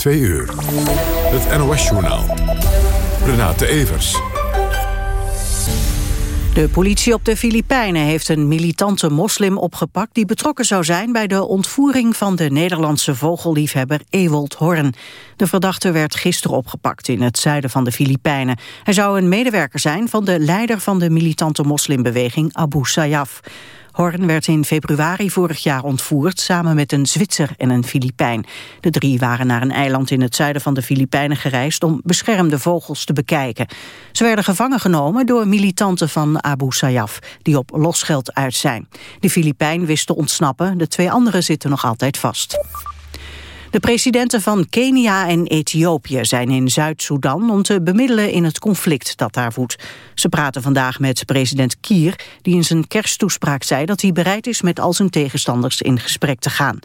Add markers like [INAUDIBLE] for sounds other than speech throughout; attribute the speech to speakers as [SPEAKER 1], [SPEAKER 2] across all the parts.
[SPEAKER 1] 2 uur. Het NOS-journaal. Renate Evers.
[SPEAKER 2] De politie op de Filipijnen heeft een militante moslim opgepakt... die betrokken zou zijn bij de ontvoering van de Nederlandse vogelliefhebber Ewold Horn. De verdachte werd gisteren opgepakt in het zuiden van de Filipijnen. Hij zou een medewerker zijn van de leider van de militante moslimbeweging Abu Sayyaf. Horn werd in februari vorig jaar ontvoerd samen met een Zwitser en een Filipijn. De drie waren naar een eiland in het zuiden van de Filipijnen gereisd om beschermde vogels te bekijken. Ze werden gevangen genomen door militanten van Abu Sayyaf die op losgeld uit zijn. De Filipijn wist te ontsnappen, de twee anderen zitten nog altijd vast. De presidenten van Kenia en Ethiopië zijn in Zuid-Soedan om te bemiddelen in het conflict dat daar woedt. Ze praten vandaag met president Kier, die in zijn kersttoespraak zei dat hij bereid is met al zijn tegenstanders in gesprek te gaan.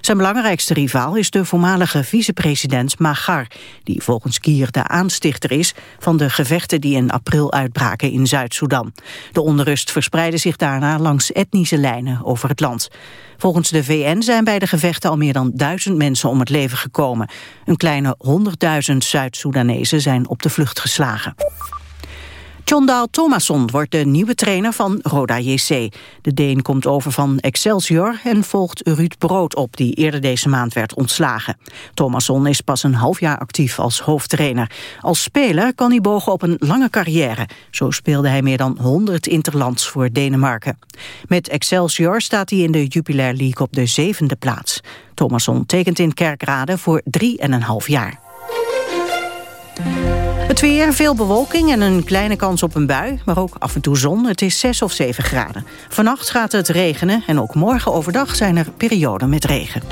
[SPEAKER 2] Zijn belangrijkste rivaal is de voormalige vicepresident Magar, die volgens Kier de aanstichter is van de gevechten die in april uitbraken in Zuid-Soedan. De onrust verspreidde zich daarna langs etnische lijnen over het land. Volgens de VN zijn bij de gevechten al meer dan duizend mensen om het leven gekomen. Een kleine 100.000 Zuid-Soedanezen zijn op de vlucht geslagen. Tjondaal Thomasson wordt de nieuwe trainer van Roda JC. De Deen komt over van Excelsior en volgt Ruud Brood op... die eerder deze maand werd ontslagen. Thomasson is pas een half jaar actief als hoofdtrainer. Als speler kan hij bogen op een lange carrière. Zo speelde hij meer dan 100 interlands voor Denemarken. Met Excelsior staat hij in de Jupiler League op de zevende plaats. Thomasson tekent in Kerkrade voor drie en een half jaar. Het weer, veel bewolking en een kleine kans op een bui, maar ook af en toe zon. Het is 6 of 7 graden. Vannacht gaat het regenen en ook morgen overdag zijn er perioden met regen.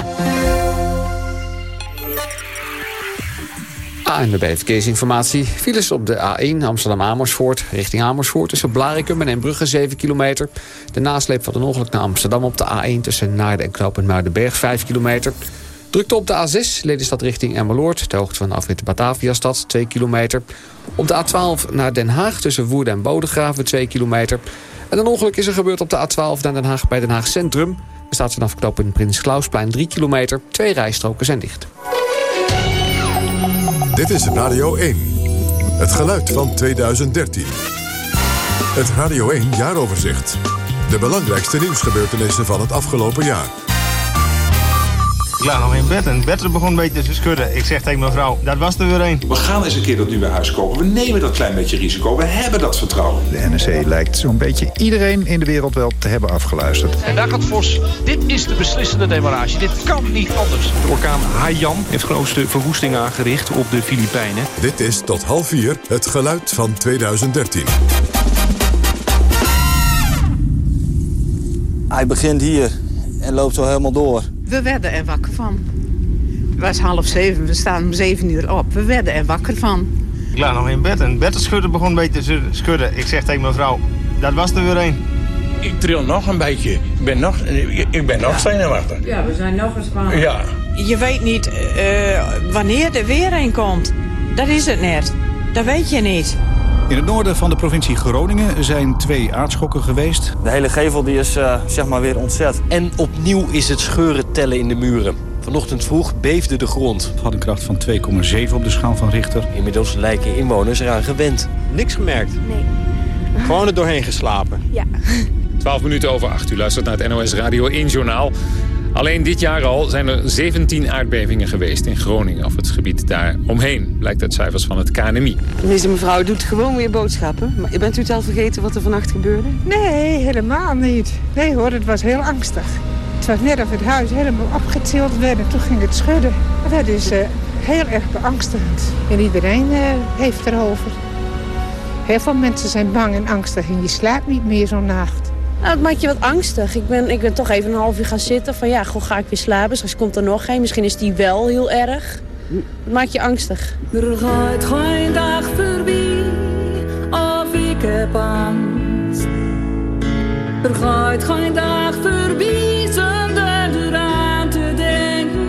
[SPEAKER 3] ANWB Verkeersinformatie. Files op de A1 Amsterdam-Amersfoort richting Amersfoort... tussen Blarikum en Embrugge 7 kilometer. De nasleep van een ongeluk naar Amsterdam op de A1... tussen Naarden en Knoop en Muidenberg 5 kilometer... Drukte op de A6, Lelystad richting Emmeloord... ter hoogte van afrit Bataviastad, 2 kilometer. Op de A12 naar Den Haag tussen Woerden en Bodegraven, 2 kilometer. En een ongeluk is er gebeurd op de A12 naar Den Haag bij Den Haag Centrum. Er staat vanaf knooppunt Prins Klausplein 3 kilometer. Twee rijstroken zijn dicht.
[SPEAKER 1] Dit is Radio 1. Het geluid van 2013. Het Radio 1 jaaroverzicht. De belangrijkste nieuwsgebeurtenissen van het afgelopen jaar.
[SPEAKER 4] Ik lag nog in bed en Bertha begon een beetje te schudden. Ik zeg tegen mijn vrouw, dat was er weer een.
[SPEAKER 5] We gaan eens een keer dat nieuwe huis kopen. We nemen dat klein beetje risico. We hebben dat vertrouwen.
[SPEAKER 6] De NSC lijkt zo'n beetje iedereen in de wereld wel te hebben afgeluisterd.
[SPEAKER 7] En daar gaat Vos. Dit is de beslissende demarage. Dit kan niet anders.
[SPEAKER 8] De orkaan Haiyan heeft grootste verwoesting aangericht op de Filipijnen.
[SPEAKER 1] Dit is tot half vier het geluid van 2013.
[SPEAKER 9] Hij begint hier en loopt zo helemaal door.
[SPEAKER 10] We werden er wakker van. Het was half zeven, we staan om zeven uur op. We werden er wakker van.
[SPEAKER 4] Ik lag nog in bed en Bertha schudden begon een beetje te schudden. Ik zeg tegen mijn vrouw, dat was er weer een.
[SPEAKER 11] Ik tril nog een beetje. Ik ben nog, ik ben nog zenuwachtig.
[SPEAKER 10] Ja, we zijn nog gespannen.
[SPEAKER 11] Ja.
[SPEAKER 10] Je weet niet uh, wanneer er weer een komt. Dat is het net. Dat weet je niet.
[SPEAKER 12] In het noorden van de provincie Groningen zijn twee aardschokken geweest.
[SPEAKER 9] De hele gevel die is uh, zeg maar weer ontzet.
[SPEAKER 13] En opnieuw is het scheuren tellen in de muren. Vanochtend vroeg beefde de grond.
[SPEAKER 12] Het had een kracht van 2,7 op de schaal van Richter.
[SPEAKER 13] Inmiddels lijken inwoners eraan gewend.
[SPEAKER 9] Niks gemerkt?
[SPEAKER 14] Nee. [LAUGHS]
[SPEAKER 9] Gewoon er doorheen geslapen?
[SPEAKER 14] Ja.
[SPEAKER 15] 12 minuten over 8 u luistert naar het NOS Radio 1 Journaal. Alleen dit jaar al zijn er 17 aardbevingen geweest in Groningen... of het gebied daar omheen, blijkt uit cijfers van het KNMI.
[SPEAKER 16] Deze mevrouw doet gewoon weer boodschappen. Maar bent u het al vergeten wat er vannacht gebeurde?
[SPEAKER 17] Nee, helemaal niet. Nee hoor, het was heel angstig. Het was net of het huis helemaal opgetild werd en toen ging het schudden. Dat is uh, heel erg beangstigend. En iedereen uh, heeft erover. Heel veel mensen zijn bang en angstig en je slaapt niet meer zo'n nacht.
[SPEAKER 16] Nou, het maakt je wat angstig. Ik ben, ik ben toch even een half uur gaan zitten. Van ja, goh, ga ik weer slapen? Straks komt er nog geen. Misschien is die wel heel erg. Het maakt je angstig.
[SPEAKER 18] Er gaat geen dag voorbij of ik heb angst. Er gaat geen dag voorbij zonder eraan te denken.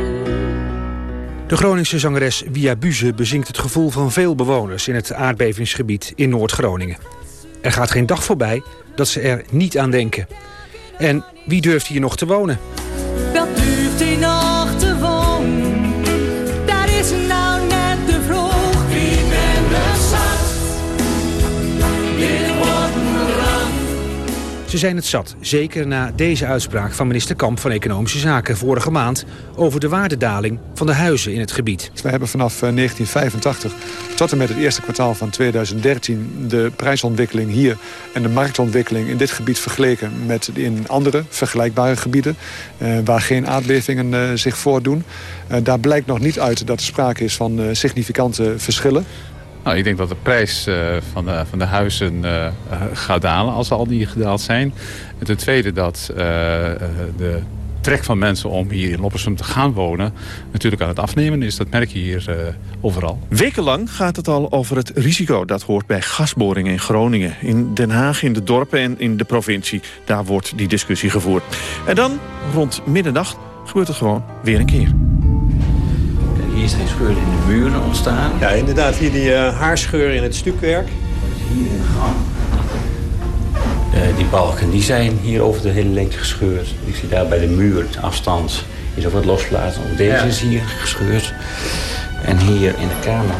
[SPEAKER 19] De Groningse zangeres Via Buze bezinkt het gevoel van veel bewoners... in het aardbevingsgebied in Noord-Groningen. Er gaat geen dag voorbij dat ze er niet aan denken. En wie durft hier nog te wonen? Ze zijn het zat, zeker na deze uitspraak van minister Kamp van Economische Zaken vorige maand over de waardedaling van de huizen in het gebied.
[SPEAKER 20] We hebben vanaf 1985 tot en met het eerste kwartaal van 2013 de prijsontwikkeling hier en de marktontwikkeling in dit gebied vergeleken met in andere vergelijkbare gebieden eh, waar geen aardbevingen eh, zich voordoen. Eh, daar blijkt nog niet uit dat er sprake is van eh, significante verschillen.
[SPEAKER 21] Nou, ik denk dat de prijs uh, van, de, van de huizen uh, gaat dalen als al niet gedaald zijn. En ten tweede dat uh, de trek van mensen om hier in Loppersum te gaan wonen... natuurlijk aan het afnemen is. Dat merk je hier overal.
[SPEAKER 4] Wekenlang gaat het al over het risico dat hoort bij gasboringen in Groningen. In Den Haag, in de dorpen en in de provincie. Daar wordt die discussie gevoerd. En dan, rond middernacht, gebeurt het gewoon weer een keer.
[SPEAKER 22] Hier is geen scheur in de muren ontstaan.
[SPEAKER 23] Ja, inderdaad. Hier die uh, haarscheur in het stukwerk.
[SPEAKER 22] Hier in de gang. Uh, die balken die zijn hier over de hele lengte gescheurd. Ik zie daar bij de muur, de afstand, is ook wat losgelaten. Ook deze ja. is hier gescheurd. En hier in de kamer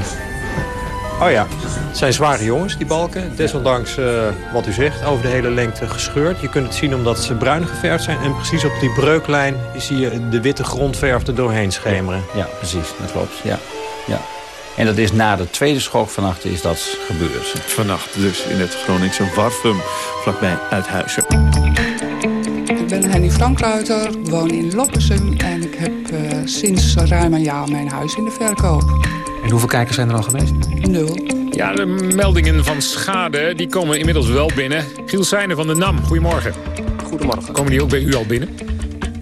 [SPEAKER 23] Oh ja, het zijn zware jongens, die balken. Desondanks uh, wat u zegt, over de hele lengte gescheurd. Je kunt het zien omdat ze bruin geverfd zijn. En precies op die breuklijn zie je de witte grondverf er doorheen schemeren.
[SPEAKER 22] Ja, precies, dat klopt. Ja. Ja. En dat is na de tweede schok vannacht is dat gebeurd.
[SPEAKER 4] Vannacht dus in het Groningse Warfum, vlakbij Uithuizen.
[SPEAKER 24] Ik ben Henny Frankruiter, woon in Loppersum... en ik heb uh, sinds ruim een jaar mijn huis in de verkoop.
[SPEAKER 19] En hoeveel kijkers zijn er al geweest?
[SPEAKER 24] Nul.
[SPEAKER 15] Ja, de meldingen van schade die komen inmiddels wel binnen. Giel Seijnen van de NAM, goedemorgen.
[SPEAKER 25] Goedemorgen.
[SPEAKER 15] Komen die ook bij u al binnen?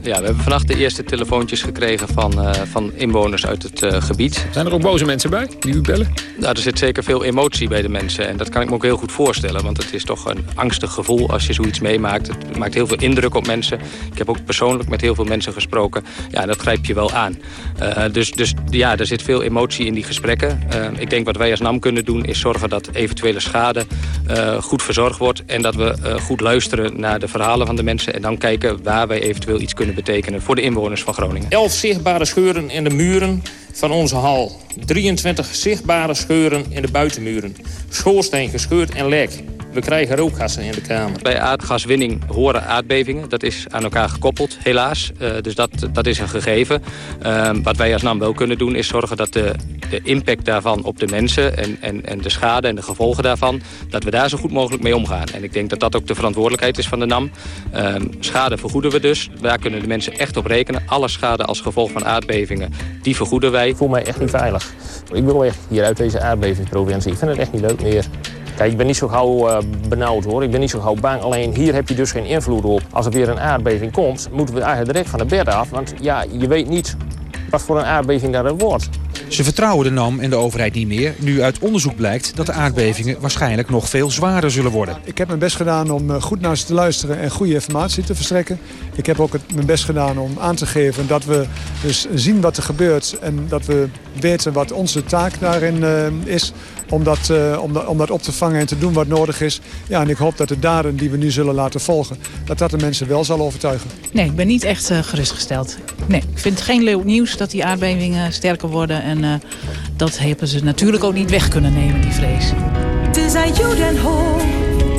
[SPEAKER 25] Ja, we hebben vannacht de eerste telefoontjes gekregen van, uh, van inwoners uit het uh, gebied.
[SPEAKER 15] Zijn er ook boze mensen bij die u bellen?
[SPEAKER 25] Nou, er zit zeker veel emotie bij de mensen. En dat kan ik me ook heel goed voorstellen. Want het is toch een angstig gevoel als je zoiets meemaakt. Het maakt heel veel indruk op mensen. Ik heb ook persoonlijk met heel veel mensen gesproken. Ja, dat grijp je wel aan. Uh, dus, dus ja, er zit veel emotie in die gesprekken. ik denk wat wij als NAM kunnen doen is zorgen dat eventuele schade goed verzorgd wordt. En dat we goed luisteren naar de verhalen van de mensen. En dan kijken waar wij eventueel iets kunnen betekenen voor de inwoners van Groningen.
[SPEAKER 17] 11 zichtbare scheuren in de muren van onze hal. 23 zichtbare scheuren in de buitenmuren. Schoorsteen gescheurd en lek. We krijgen rookgassen in de kamer.
[SPEAKER 25] Bij aardgaswinning horen aardbevingen. Dat is aan elkaar gekoppeld, helaas. Uh, dus dat, dat is een gegeven. Uh, wat wij als NAM wel kunnen doen is zorgen dat de, de impact daarvan op de mensen... En, en, en de schade en de gevolgen daarvan... dat we daar zo goed mogelijk mee omgaan. En ik denk dat dat ook de verantwoordelijkheid is van de NAM. Uh, schade vergoeden we dus. Daar kunnen de mensen echt op rekenen. Alle schade als gevolg van aardbevingen, die vergoeden wij.
[SPEAKER 17] Ik voel mij echt niet veilig. Ik wil echt hier uit deze aardbevingsprovincie. Ik vind het echt niet leuk meer. Kijk, ik ben niet zo gauw uh, benauwd hoor. Ik ben niet zo gauw bang. Alleen hier heb je dus geen invloed op. Als er weer een aardbeving komt, moeten we eigenlijk direct van de bed af. Want ja, je weet niet wat voor een aardbeving dat er wordt.
[SPEAKER 19] Ze vertrouwen de NAM en de overheid niet meer... nu uit onderzoek blijkt dat de aardbevingen waarschijnlijk nog veel zwaarder zullen worden.
[SPEAKER 20] Ik heb mijn best gedaan om goed naar ze te luisteren en goede informatie te verstrekken. Ik heb ook mijn best gedaan om aan te geven dat we dus zien wat er gebeurt... en dat we weten wat onze taak daarin uh, is om dat, uh, om, dat, om dat op te vangen en te doen wat nodig is. Ja, en ik hoop dat de daden die we nu zullen laten volgen... dat dat de mensen wel zal overtuigen.
[SPEAKER 26] Nee, ik ben niet echt uh, gerustgesteld. Nee, ik vind het geen leuk nieuws dat die aardbevingen sterker worden... en uh, dat hebben ze natuurlijk ook niet weg kunnen nemen, die vrees.
[SPEAKER 18] Het is aan jou den hoop,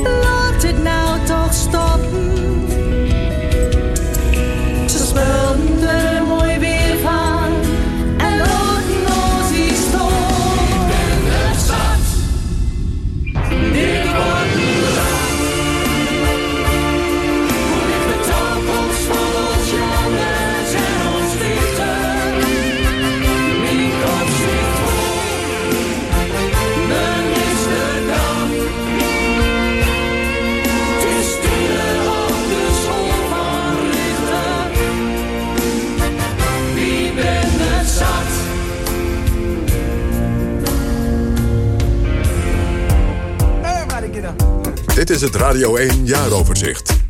[SPEAKER 18] laat het nou toch stoppen. Dit is het
[SPEAKER 27] Radio 1 jaaroverzicht.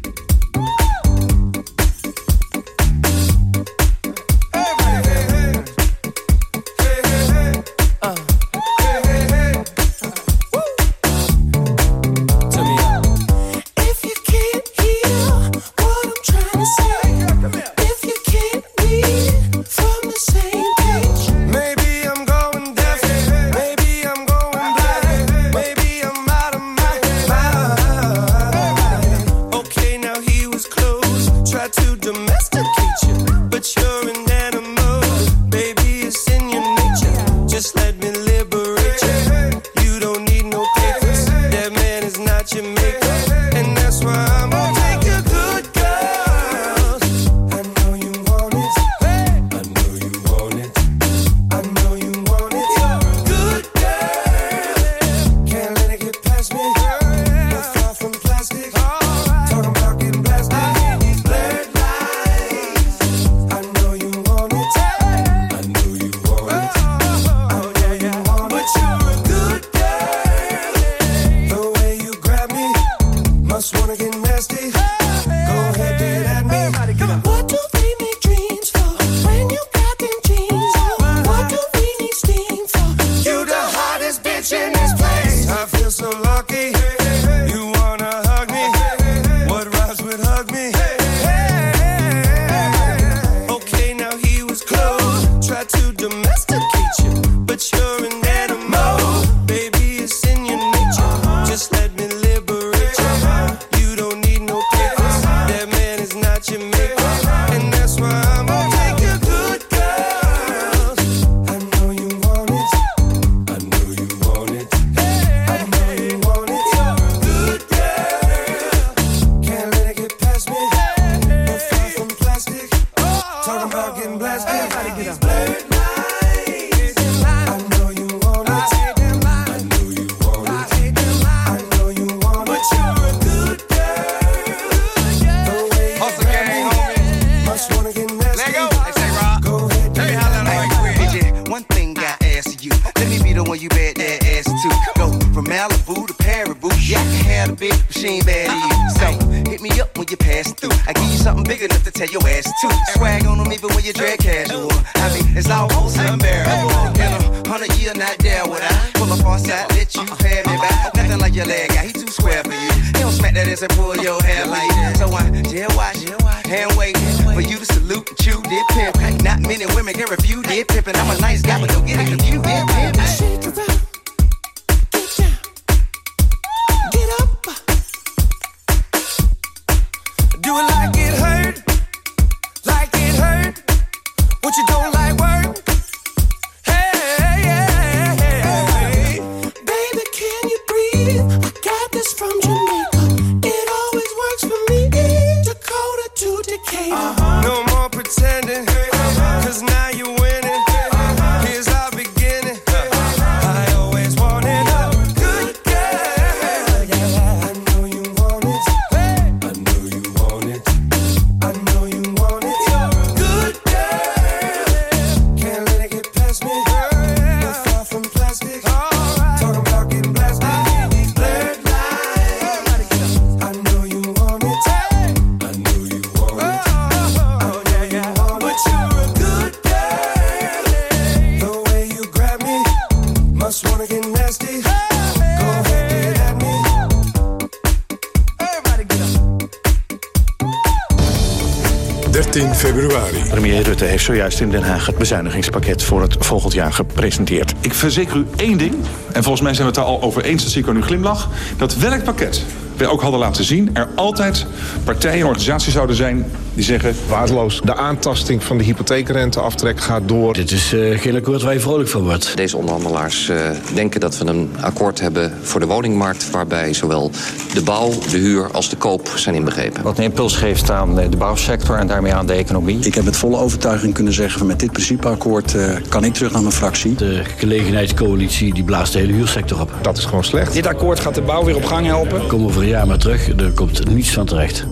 [SPEAKER 4] Premier Rutte heeft zojuist in Den Haag het bezuinigingspakket voor het volgend jaar gepresenteerd.
[SPEAKER 5] Ik verzeker u één ding, en volgens mij zijn we het daar al over eens, dat zie ik aan uw glimlach, dat welk pakket wij ook hadden laten zien, er altijd partijen en organisaties zouden zijn die zeggen...
[SPEAKER 28] Waardeloos. De aantasting van de hypotheekrenteaftrek gaat door.
[SPEAKER 29] Dit is uh, geen akkoord waar je vrolijk van wordt.
[SPEAKER 30] Deze onderhandelaars uh, denken dat we een akkoord hebben voor de woningmarkt... waarbij zowel de bouw, de huur als de koop zijn inbegrepen.
[SPEAKER 29] Wat een impuls geeft aan de bouwsector en daarmee aan de economie.
[SPEAKER 31] Ik heb met volle overtuiging kunnen zeggen... van met dit principeakkoord uh, kan ik terug naar mijn fractie.
[SPEAKER 29] De gelegenheidscoalitie die blaast de hele huursector op.
[SPEAKER 28] Dat is gewoon slecht.
[SPEAKER 32] Dit akkoord gaat de bouw weer op gang helpen.
[SPEAKER 29] Kom over een jaar maar terug, er komt niets van terecht.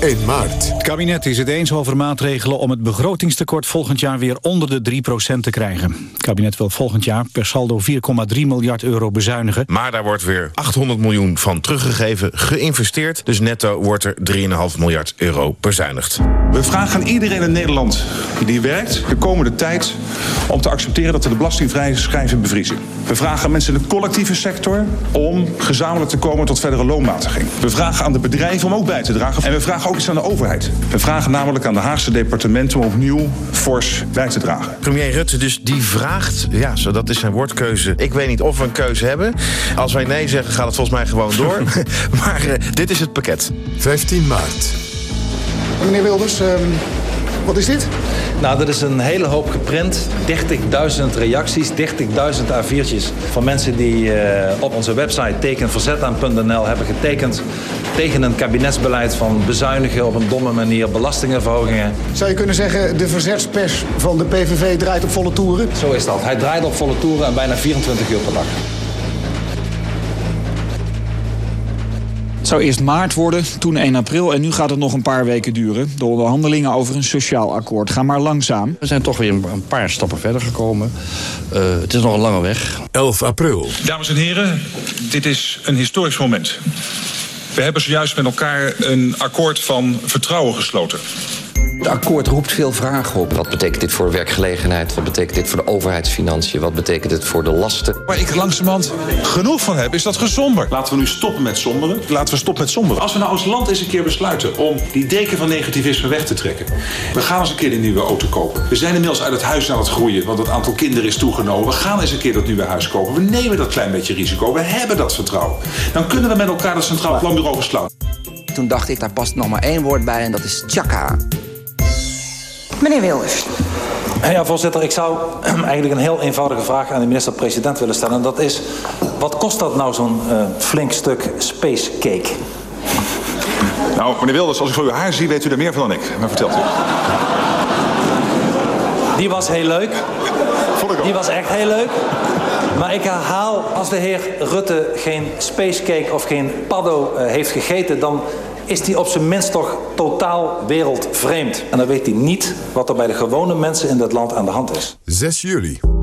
[SPEAKER 1] 1 maart.
[SPEAKER 12] Het kabinet is het eens over maatregelen om het begrotingstekort volgend jaar weer onder de 3% te krijgen. Het kabinet wil volgend jaar per saldo 4,3 miljard euro bezuinigen.
[SPEAKER 33] Maar daar wordt weer 800 miljoen van teruggegeven, geïnvesteerd. Dus netto wordt er 3,5 miljard euro bezuinigd.
[SPEAKER 5] We vragen aan iedereen in Nederland die werkt de komende tijd om te accepteren dat we de belastingvrije schijven bevriezen. We vragen aan mensen in de collectieve sector om gezamenlijk te komen tot verdere loonmatiging. We vragen aan de bedrijven om ook bij te dragen. En we vragen ook iets aan de overheid. We vragen namelijk aan de Haagse departementen om opnieuw fors bij te dragen.
[SPEAKER 33] Premier Rutte dus die vraagt, ja, zo dat is zijn woordkeuze. Ik weet niet of we een keuze hebben. Als wij nee zeggen, gaat het volgens mij gewoon door. [LAUGHS] maar uh, dit is het pakket.
[SPEAKER 1] 15 maart.
[SPEAKER 34] Meneer Wilders, uh, wat is dit?
[SPEAKER 35] Nou, dat is een hele hoop geprint. 30.000 reacties, 30.000 A4'tjes van mensen die uh, op onze website tekenverzetaan.nl hebben getekend tegen een kabinetsbeleid van bezuinigen op een domme manier, belastingenverhogingen.
[SPEAKER 34] Zou je kunnen zeggen, de verzetspers van de PVV draait op volle toeren?
[SPEAKER 35] Zo is dat. Hij draait op volle toeren en bijna 24 uur per dag.
[SPEAKER 32] Het zou eerst maart worden, toen 1 april en nu gaat het nog een paar weken duren. De onderhandelingen over een sociaal akkoord gaan maar langzaam.
[SPEAKER 29] We zijn toch weer een paar stappen verder gekomen. Uh, het is nog een lange weg.
[SPEAKER 1] 11 april.
[SPEAKER 5] Dames en heren, dit is een historisch moment. We hebben zojuist met elkaar een akkoord van vertrouwen gesloten.
[SPEAKER 30] Het akkoord roept veel vragen op. Wat betekent dit voor werkgelegenheid? Wat betekent dit voor de overheidsfinanciën? Wat betekent het voor de lasten?
[SPEAKER 5] Waar ik langzamerhand genoeg van heb, is dat gezomber. Laten we nu stoppen met somberen. Laten we stoppen met somberen. Als we nou als land eens een keer besluiten om die deken van negativisme weg te trekken. We gaan eens een keer een nieuwe auto kopen. We zijn inmiddels uit het huis aan het groeien, want het aantal kinderen is toegenomen. We gaan eens een keer dat nieuwe huis kopen. We nemen dat klein beetje risico. We hebben dat vertrouwen. Dan kunnen we met elkaar het Centraal Planbureau verslaan.
[SPEAKER 22] Toen dacht ik, daar past nog maar één woord bij en dat is tjaka.
[SPEAKER 36] Meneer Wilders.
[SPEAKER 35] Ja, voorzitter, ik zou [CLEARS THROAT] eigenlijk een heel eenvoudige vraag aan de minister-president willen stellen. En dat is, wat kost dat nou zo'n uh, flink stuk space cake?
[SPEAKER 5] Nou, meneer Wilders, als ik zo uw haar zie, weet u er meer van dan ik. Maar vertelt u.
[SPEAKER 35] Die was heel leuk. Die was echt heel leuk. Maar ik herhaal, als de heer Rutte geen spacecake of geen paddo uh, heeft gegeten... dan is die op zijn minst toch totaal wereldvreemd. En dan weet hij niet wat er bij de gewone mensen in dit land aan de hand is.
[SPEAKER 1] 6 juli.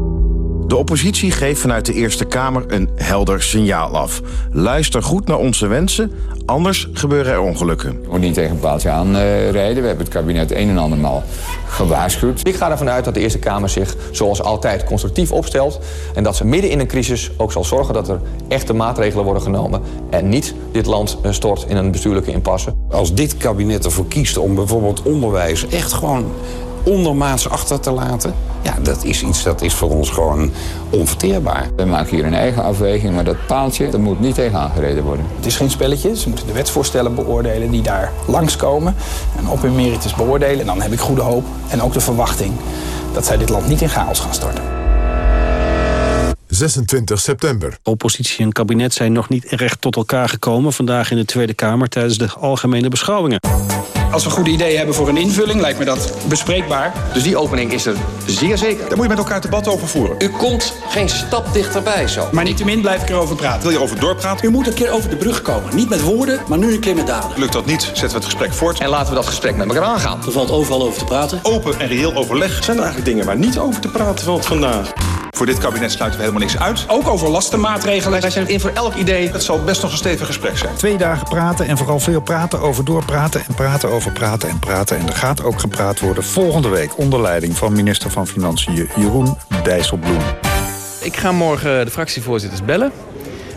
[SPEAKER 33] De oppositie geeft vanuit de Eerste Kamer een helder signaal af. Luister goed naar onze wensen, anders gebeuren er ongelukken.
[SPEAKER 37] Je moet niet tegen een paaltje aanrijden. We hebben het kabinet een en andermaal gewaarschuwd.
[SPEAKER 38] Ik ga ervan uit dat de Eerste Kamer zich zoals altijd constructief opstelt... en dat ze midden in een crisis ook zal zorgen dat er echte maatregelen worden genomen... en niet dit land stort in een bestuurlijke impasse.
[SPEAKER 39] Als dit kabinet ervoor kiest om bijvoorbeeld onderwijs echt gewoon ondermaats achter te laten... ja, dat is iets dat is voor ons gewoon onverteerbaar.
[SPEAKER 37] We maken hier een eigen afweging, maar dat paaltje dat moet niet tegen aangereden worden.
[SPEAKER 40] Het is geen spelletje. Ze moeten de wetsvoorstellen beoordelen die daar langskomen... en op hun merites beoordelen. En dan heb ik goede hoop en ook de verwachting... dat zij dit land niet in chaos gaan storten.
[SPEAKER 1] 26 september.
[SPEAKER 31] Oppositie en kabinet zijn nog niet erg tot elkaar gekomen... vandaag in de Tweede Kamer tijdens de algemene beschouwingen.
[SPEAKER 41] Als we goede ideeën hebben voor een invulling, lijkt me dat bespreekbaar.
[SPEAKER 30] Dus die opening is er zeer zeker.
[SPEAKER 5] Daar moet je met elkaar het debat over voeren.
[SPEAKER 30] U komt geen stap dichterbij zo.
[SPEAKER 41] Maar niettemin blijf ik erover praten.
[SPEAKER 5] Wil je over doorpraten?
[SPEAKER 42] U moet een keer over de brug komen. Niet met woorden, maar nu een keer met daden.
[SPEAKER 5] Lukt dat niet, zetten we het gesprek voort.
[SPEAKER 30] En laten we dat gesprek met elkaar aangaan.
[SPEAKER 42] Er valt overal over te praten.
[SPEAKER 5] Open en reëel overleg.
[SPEAKER 41] Zijn er eigenlijk dingen waar niet over te praten valt vandaag?
[SPEAKER 5] Voor dit kabinet sluiten we helemaal niks uit.
[SPEAKER 41] Ook over lastenmaatregelen.
[SPEAKER 30] Wij zijn in voor elk idee.
[SPEAKER 5] Het zal best nog een stevig gesprek zijn.
[SPEAKER 12] Twee dagen praten en vooral veel praten over doorpraten en praten over praten en praten. En er gaat ook gepraat worden volgende week onder leiding van minister van Financiën Jeroen Dijsselbloem.
[SPEAKER 43] Ik ga morgen de fractievoorzitters bellen.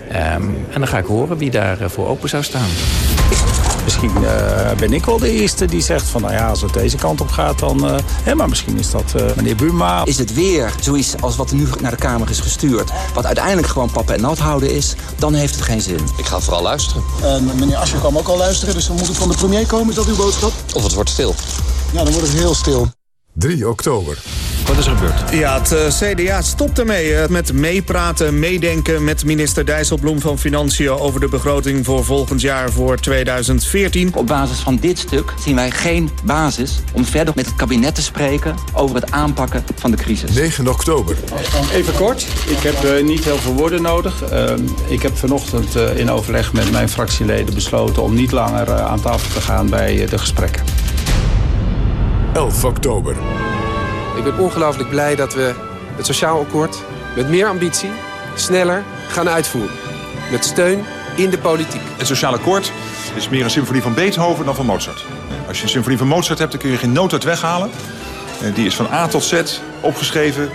[SPEAKER 43] Um, en dan ga ik horen wie daar voor open zou staan.
[SPEAKER 31] Misschien uh, ben ik wel de eerste die zegt van... nou ja, als het deze kant op gaat, dan... Uh, hè, maar misschien is dat uh, meneer Buma.
[SPEAKER 22] Is het weer zoiets als wat er nu naar de Kamer is gestuurd... wat uiteindelijk gewoon papa en nat houden is... dan heeft het geen zin.
[SPEAKER 30] Ik ga vooral luisteren.
[SPEAKER 42] En meneer Asje kwam ook al luisteren... dus dan moet het van de premier komen, is dat uw boodschap?
[SPEAKER 30] Of het wordt stil.
[SPEAKER 42] Ja, dan wordt het heel stil.
[SPEAKER 1] 3 oktober.
[SPEAKER 31] Wat is er gebeurd?
[SPEAKER 44] Ja, het uh, CDA stopt ermee uh, met meepraten, meedenken met minister Dijsselbloem van Financiën... over de begroting voor volgend jaar voor 2014.
[SPEAKER 22] Op basis van dit stuk zien wij geen basis om verder met het kabinet te spreken... over het aanpakken van de crisis.
[SPEAKER 1] 9 oktober.
[SPEAKER 31] Even kort, ik heb uh, niet heel veel woorden nodig. Ehm, ik heb vanochtend in overleg met mijn fractieleden besloten... om niet langer aan tafel te gaan bij de gesprekken.
[SPEAKER 1] 11 oktober.
[SPEAKER 45] Ik ben ongelooflijk blij dat we het sociaal akkoord met meer ambitie, sneller gaan uitvoeren. Met steun in de politiek.
[SPEAKER 5] Het sociaal akkoord is meer een symfonie van Beethoven dan van Mozart. Als je een symfonie van Mozart hebt, dan kun je geen noot uit weghalen. Die is van A tot Z opgeschreven.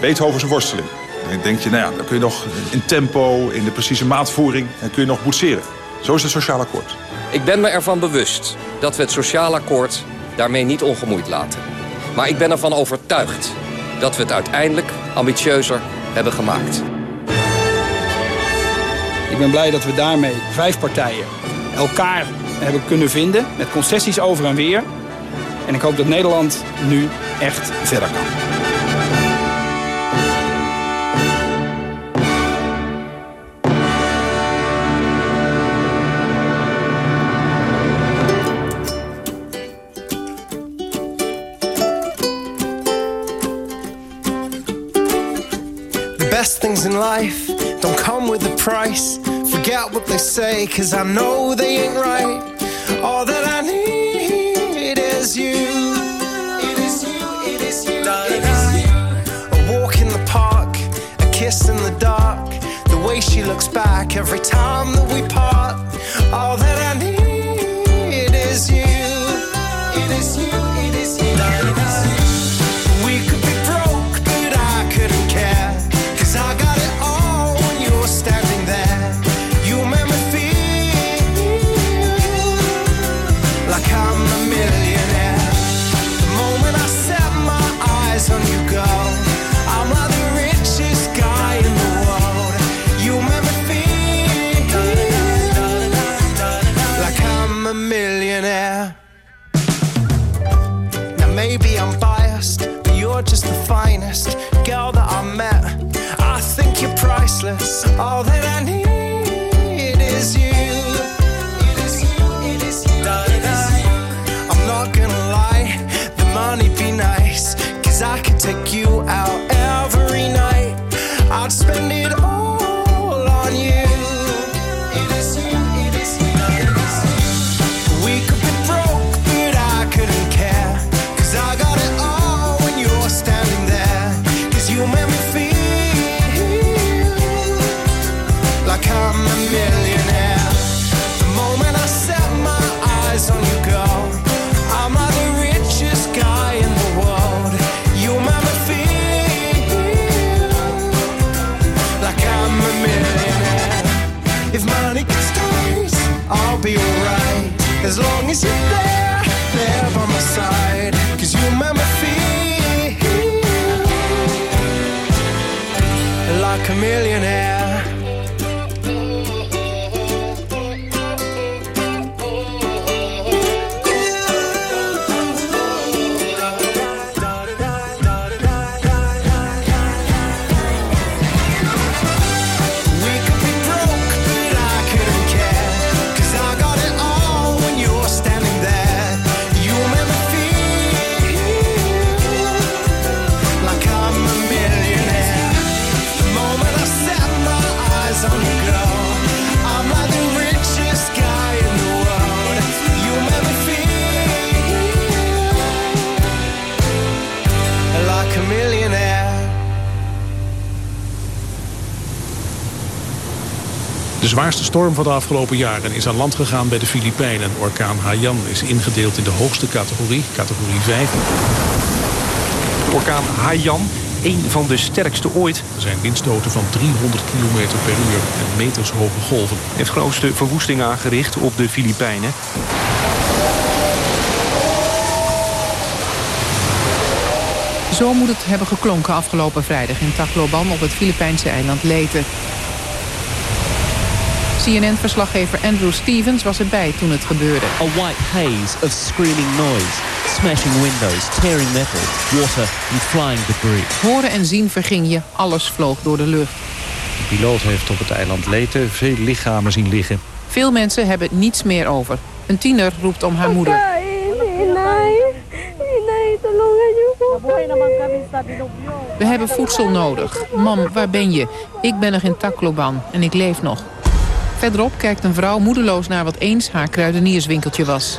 [SPEAKER 5] Beethoven is een worsteling. Dan denk je, nou ja, dan kun je nog in tempo, in de precieze maatvoering... dan kun je nog boetseren. Zo is het sociaal akkoord.
[SPEAKER 30] Ik ben me ervan bewust dat we het sociaal akkoord daarmee niet ongemoeid laten. Maar ik ben ervan overtuigd dat we het uiteindelijk ambitieuzer hebben gemaakt.
[SPEAKER 41] Ik ben blij dat we daarmee vijf partijen elkaar hebben kunnen vinden... met concessies over en weer. En ik hoop dat Nederland nu echt verder kan.
[SPEAKER 27] Best things in life don't come with a price. Forget what they say, cause I know they ain't right. All that I need is you. It is you, it is you, it is you. A walk in the park, a kiss in the dark. The way she looks back every time that we part. Feel like
[SPEAKER 7] zwaarste storm van de afgelopen jaren is aan land gegaan bij de Filipijnen. Orkaan Haiyan is ingedeeld in de hoogste categorie, categorie 5.
[SPEAKER 19] Orkaan Haiyan, een van de sterkste ooit.
[SPEAKER 7] Er zijn windstoten van 300 km per uur en metershoge golven.
[SPEAKER 19] Heeft grootste verwoesting aangericht op de Filipijnen.
[SPEAKER 20] Zo moet het hebben geklonken afgelopen vrijdag in Tacloban op het Filipijnse eiland Leyte. CNN-verslaggever Andrew Stevens was erbij toen het gebeurde.
[SPEAKER 3] A white haze of screaming noise, smashing windows, tearing metal, water and flying debris.
[SPEAKER 20] Horen en zien verging je, alles vloog door de lucht.
[SPEAKER 19] De piloot heeft op het eiland Leyte veel lichamen zien liggen.
[SPEAKER 20] Veel mensen hebben niets meer over. Een tiener roept om haar moeder. We hebben voedsel nodig. Mam, waar ben je? Ik ben nog in Tacloban en ik leef nog. Verderop kijkt een vrouw moedeloos naar wat eens haar kruidenierswinkeltje was.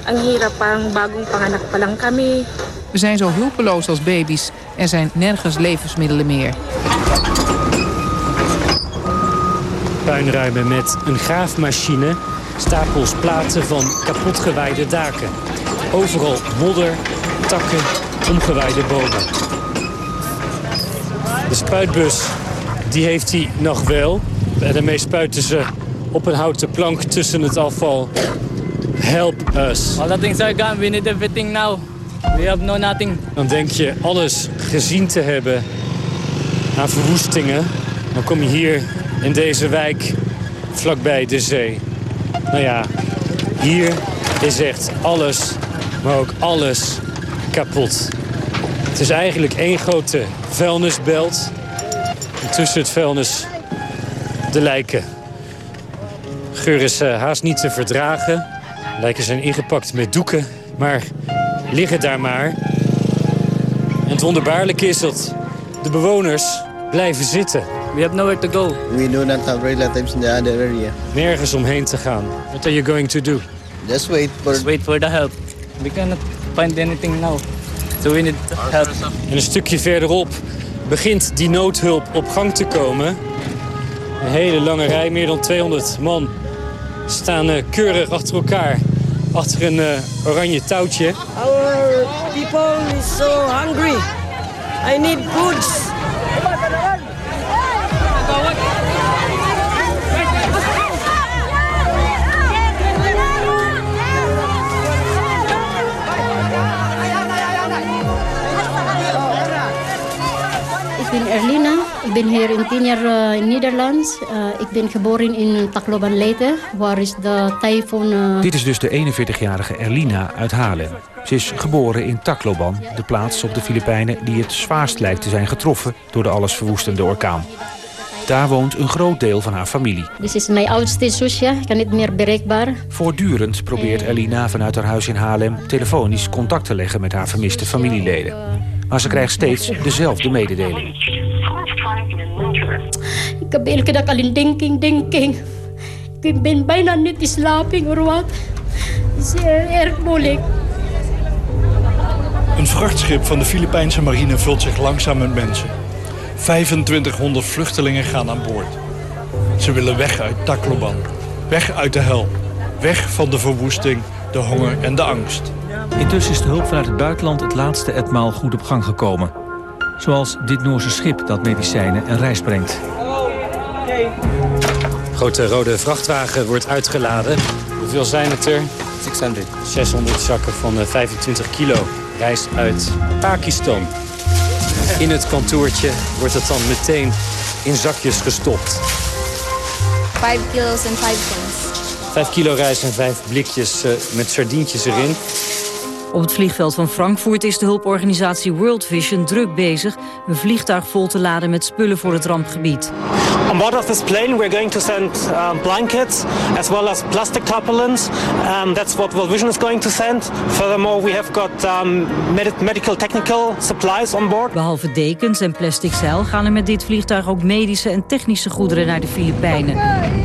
[SPEAKER 20] We zijn zo hulpeloos als baby's. Er zijn nergens levensmiddelen meer.
[SPEAKER 26] Puinruimen met een graafmachine. Stapels platen van kapotgewaaide daken. Overal modder, takken, omgewaaide bomen. De spuitbus, die heeft hij nog wel. En daarmee spuiten ze op een houten plank tussen het afval. Help us.
[SPEAKER 46] All the things are gone. We need everything now. We have no nothing.
[SPEAKER 26] Dan denk je alles gezien te hebben aan verwoestingen. Dan kom je hier in deze wijk vlakbij de zee. Nou ja, hier is echt alles, maar ook alles kapot. Het is eigenlijk één grote vuilnisbelt. En tussen het vuilnis de lijken. Geur is eh, haast niet te verdragen. Lijken zijn ingepakt met doeken, maar liggen daar maar. En het wonderbaarlijke is dat de bewoners blijven zitten.
[SPEAKER 46] We have nowhere to go.
[SPEAKER 34] We do not have relatives in the other area.
[SPEAKER 26] Nergens omheen te gaan. What are you going to do?
[SPEAKER 34] Just wait for...
[SPEAKER 46] Just wait for the help. We cannot find anything now. So we need help.
[SPEAKER 26] En een stukje verderop begint die noodhulp op gang te komen. Een hele lange rij, meer dan 200 man, staan eh, keurig achter elkaar. Achter een eh, oranje touwtje.
[SPEAKER 47] Our people is so hungry. I need foods.
[SPEAKER 48] Ben Erlina. Ik ben hier in tien jaar uh, in Nederland. Uh, ik ben geboren in Tacloban Leyte, waar is de tyfoon... Uh...
[SPEAKER 19] Dit is dus de 41-jarige Erlina uit Haarlem. Ze is geboren in Tacloban, de plaats op de Filipijnen... die het zwaarst lijkt te zijn getroffen door de allesverwoestende orkaan. Daar woont een groot deel van haar familie.
[SPEAKER 48] Dit is mijn oudste zusje, ik kan niet meer bereikbaar.
[SPEAKER 19] Voortdurend probeert Erlina vanuit haar huis in Haarlem... telefonisch contact te leggen met haar vermiste familieleden. Maar ze krijgt steeds dezelfde mededeling.
[SPEAKER 48] Ik heb elke dag al een denking, denking. Ik ben bijna niet te slapen of wat. Het is erg moeilijk.
[SPEAKER 49] Een vrachtschip van de Filipijnse marine vult zich langzaam met mensen. 2500 vluchtelingen gaan aan boord. Ze willen weg uit Tacloban. Weg uit de hel. Weg van de verwoesting, de honger en de angst.
[SPEAKER 19] Intussen is de hulp vanuit het buitenland het laatste etmaal goed op gang gekomen. Zoals dit Noorse schip dat medicijnen en rijst brengt.
[SPEAKER 26] Grote rode vrachtwagen wordt uitgeladen. Hoeveel zijn het er?
[SPEAKER 50] 600.
[SPEAKER 26] 600 zakken van 25 kilo rijst uit Pakistan. In het kantoortje wordt het dan meteen in zakjes gestopt.
[SPEAKER 51] 5 kilo's en 5 cents.
[SPEAKER 26] 5 kilo rijst en 5 blikjes met sardientjes erin.
[SPEAKER 52] Op het vliegveld van Frankfurt is de hulporganisatie World Vision druk bezig... een vliegtuig vol te laden met spullen voor het rampgebied.
[SPEAKER 53] On board of this plane we're going to send um, blankets as well as plastic tarpaulins. Um, that's what World Vision is going to send. Furthermore we have got um, med medical technical supplies on board.
[SPEAKER 52] Behalve dekens en plastic zeil gaan er met dit vliegtuig ook medische en technische goederen naar de Filipijnen.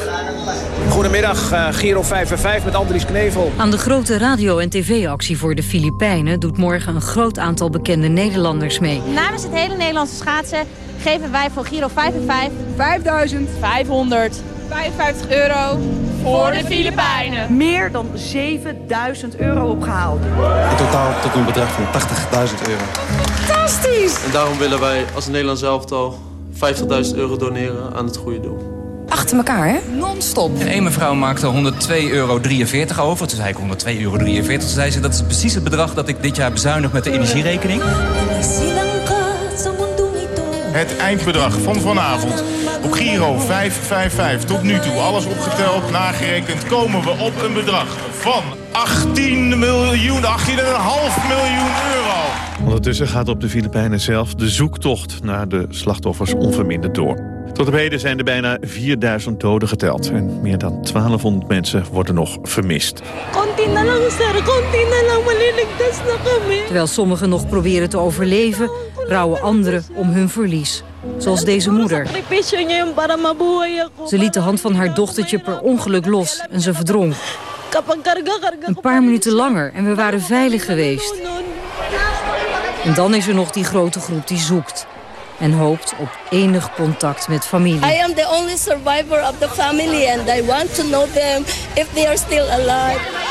[SPEAKER 54] Goedemiddag, uh, Giro 555 met Andries Knevel.
[SPEAKER 52] Aan de grote radio- en tv-actie voor de Filipijnen... doet morgen een groot aantal bekende Nederlanders mee.
[SPEAKER 55] Namens het hele Nederlandse schaatsen geven wij voor Giro 555...
[SPEAKER 18] 5555 euro voor de Filipijnen.
[SPEAKER 10] Meer dan 7000 euro opgehaald.
[SPEAKER 56] In totaal tot een bedrag van 80.000 euro.
[SPEAKER 10] Fantastisch!
[SPEAKER 56] En daarom willen wij als Nederlands elftal 50.000 euro doneren aan het goede doel.
[SPEAKER 10] Achter elkaar, hè? Non-stop.
[SPEAKER 29] En één mevrouw maakte 102,43 euro over. Toen zei ik 102,43 euro. Toen zei ze, dat is precies het bedrag dat ik dit jaar bezuinig met de energierekening.
[SPEAKER 34] Het eindbedrag van vanavond op Giro 555. Tot nu toe, alles opgeteld, nagerekend, komen we op een bedrag van 18 miljoen, 18,5 miljoen euro.
[SPEAKER 4] Ondertussen gaat op de Filipijnen zelf de zoektocht naar de slachtoffers onverminderd door. Tot op heden zijn er bijna 4000 doden geteld. En meer dan 1200 mensen worden nog vermist.
[SPEAKER 52] Terwijl sommigen nog proberen te overleven, rouwen anderen om hun verlies. Zoals deze moeder. Ze liet de hand van haar dochtertje per ongeluk los en ze verdronk. Een paar minuten langer en we waren veilig geweest. En dan is er nog die grote groep die zoekt en hoopt op enig contact met familie.
[SPEAKER 57] I am the only survivor of the family and I want to know them if they are still alive.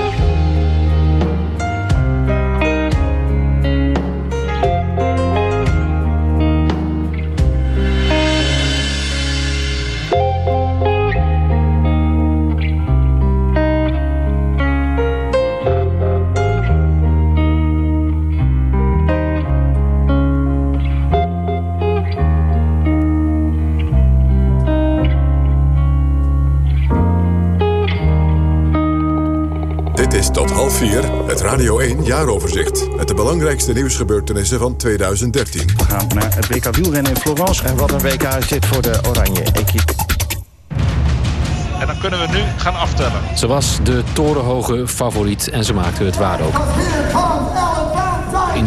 [SPEAKER 1] Radio 1 jaaroverzicht. Met de belangrijkste nieuwsgebeurtenissen van 2013.
[SPEAKER 58] We gaan naar het WK wielrennen in Florence.
[SPEAKER 59] En wat een WK is dit voor de oranje equipe.
[SPEAKER 7] En dan kunnen we nu gaan aftellen.
[SPEAKER 19] Ze was de torenhoge favoriet en ze maakte het waar ook.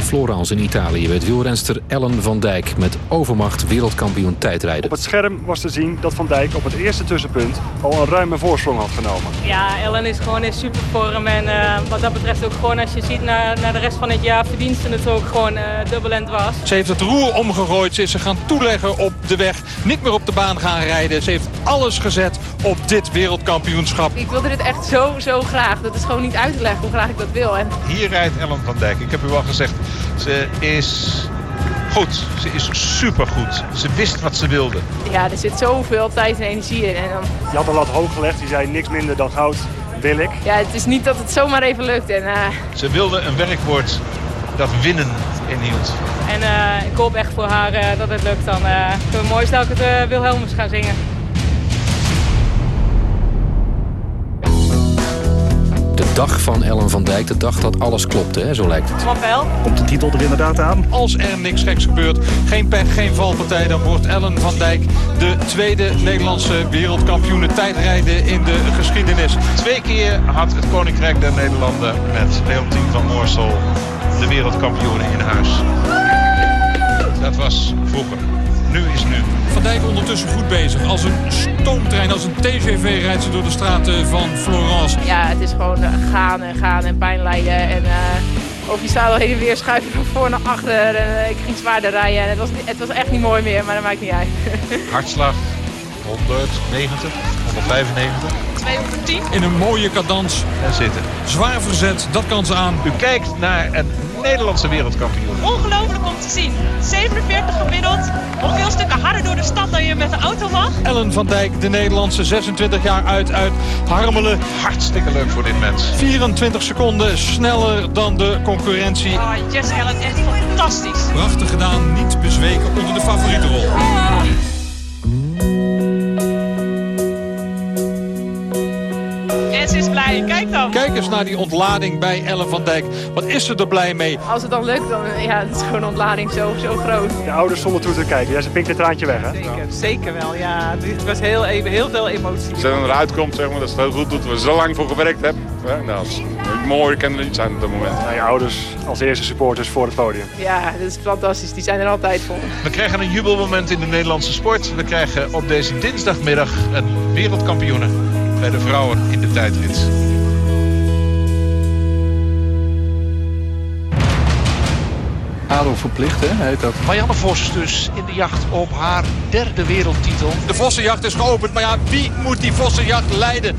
[SPEAKER 19] Florence in Italië werd wielrenster Ellen van Dijk met overmacht wereldkampioen tijdrijden.
[SPEAKER 21] Op het scherm was te zien dat Van Dijk op het eerste tussenpunt al een ruime voorsprong had genomen.
[SPEAKER 20] Ja, Ellen is gewoon in supervorm. En eh, wat dat betreft ook gewoon als je ziet naar, naar de rest van het jaar verdient ze het ook gewoon uh, dwars.
[SPEAKER 7] Ze heeft het roer omgegooid. Ze is ze gaan toeleggen op de weg. Niet meer op de baan gaan rijden. Ze heeft alles gezet op dit wereldkampioenschap.
[SPEAKER 20] Ik wilde dit echt zo, zo graag. Dat is gewoon niet uit te leggen hoe graag ik dat wil. En...
[SPEAKER 7] Hier rijdt Ellen van Dijk. Ik heb u al gezegd, ze is goed. Ze is supergoed. Ze wist wat ze wilde.
[SPEAKER 20] Ja, er zit zoveel tijd en energie in. En dan...
[SPEAKER 21] Je had de lat hoog gelegd. Die zei niks minder dan goud wil ik.
[SPEAKER 20] Ja, het is niet dat het zomaar even lukt. En, uh...
[SPEAKER 7] Ze wilde een werkwoord dat winnen inhield.
[SPEAKER 20] En uh, ik hoop echt voor haar uh, dat het lukt. Dan uh, kunnen we mooi snel het Wilhelmus gaan zingen.
[SPEAKER 19] De dag van Ellen van Dijk, de dag dat alles klopte, hè? zo lijkt het.
[SPEAKER 20] Wat wel?
[SPEAKER 21] Komt de titel er inderdaad aan?
[SPEAKER 7] Als er niks geks gebeurt, geen pech, geen valpartij... dan wordt Ellen van Dijk de tweede Nederlandse wereldkampioene tijdrijden in de geschiedenis. Twee keer had het Koninkrijk der Nederlanden met Leontien van Moorsel de wereldkampioenen in huis. Dat was vroeger. Nu is nu.
[SPEAKER 21] Van Dijk ondertussen goed bezig. Als een stoomtrein, als een TGV rijdt ze door de straten van Florence.
[SPEAKER 20] Ja, het is gewoon gaan en gaan en pijn lijden. En uh, of je staat al heen en weer schuiven van voor naar achter. En, uh, ik ging zwaarder rijden en het was, het was echt niet mooi meer, maar dat maakt niet uit. [LAUGHS]
[SPEAKER 7] Hartslag 190, 195.
[SPEAKER 20] 210.
[SPEAKER 21] In een mooie cadans.
[SPEAKER 7] En zitten.
[SPEAKER 21] Zwaar verzet, dat kan ze aan.
[SPEAKER 7] U kijkt naar een Nederlandse wereldkampioen.
[SPEAKER 20] Ongelooflijk om te zien. 47 gemiddeld. Nog veel stukken harder door de stad dan je met de auto mag.
[SPEAKER 7] Ellen van Dijk, de Nederlandse, 26 jaar uit uit Harmelen. Hartstikke leuk voor dit mens. 24 seconden sneller dan de concurrentie.
[SPEAKER 20] Oh, yes Ellen, echt fantastisch.
[SPEAKER 21] Prachtig gedaan, niet bezweken onder de favorietenrol.
[SPEAKER 20] Ah. Blij, kijk dan.
[SPEAKER 7] Kijk eens naar die ontlading bij Ellen van Dijk. Wat is ze er blij mee?
[SPEAKER 20] Als het dan lukt, dan ja, het is gewoon een ontlading zo, zo groot.
[SPEAKER 21] De ouders stonden toe te kijken. Ja, ze pikt het traantje weg, hè?
[SPEAKER 20] Zeker, zeker wel. Ja, het was heel, even, heel veel emotie. Als je dan eruit komt, zeg maar, dat is heel goed doet. We zo lang voor gewerkt hebben. Ja, nou, dat is, mooi kan er niet zijn op dat moment.
[SPEAKER 21] Nou, je ouders als eerste supporters voor het podium.
[SPEAKER 20] Ja, dat is fantastisch. Die zijn er altijd voor.
[SPEAKER 7] We krijgen een jubelmoment in de Nederlandse sport. We krijgen op deze dinsdagmiddag een wereldkampioene bij de vrouwen in de tijdrit.
[SPEAKER 4] ADO verplicht, hè, heet dat.
[SPEAKER 7] Marianne Vos dus in de jacht op haar derde wereldtitel.
[SPEAKER 21] De Vossenjacht is geopend, maar ja, wie moet die Vossenjacht leiden?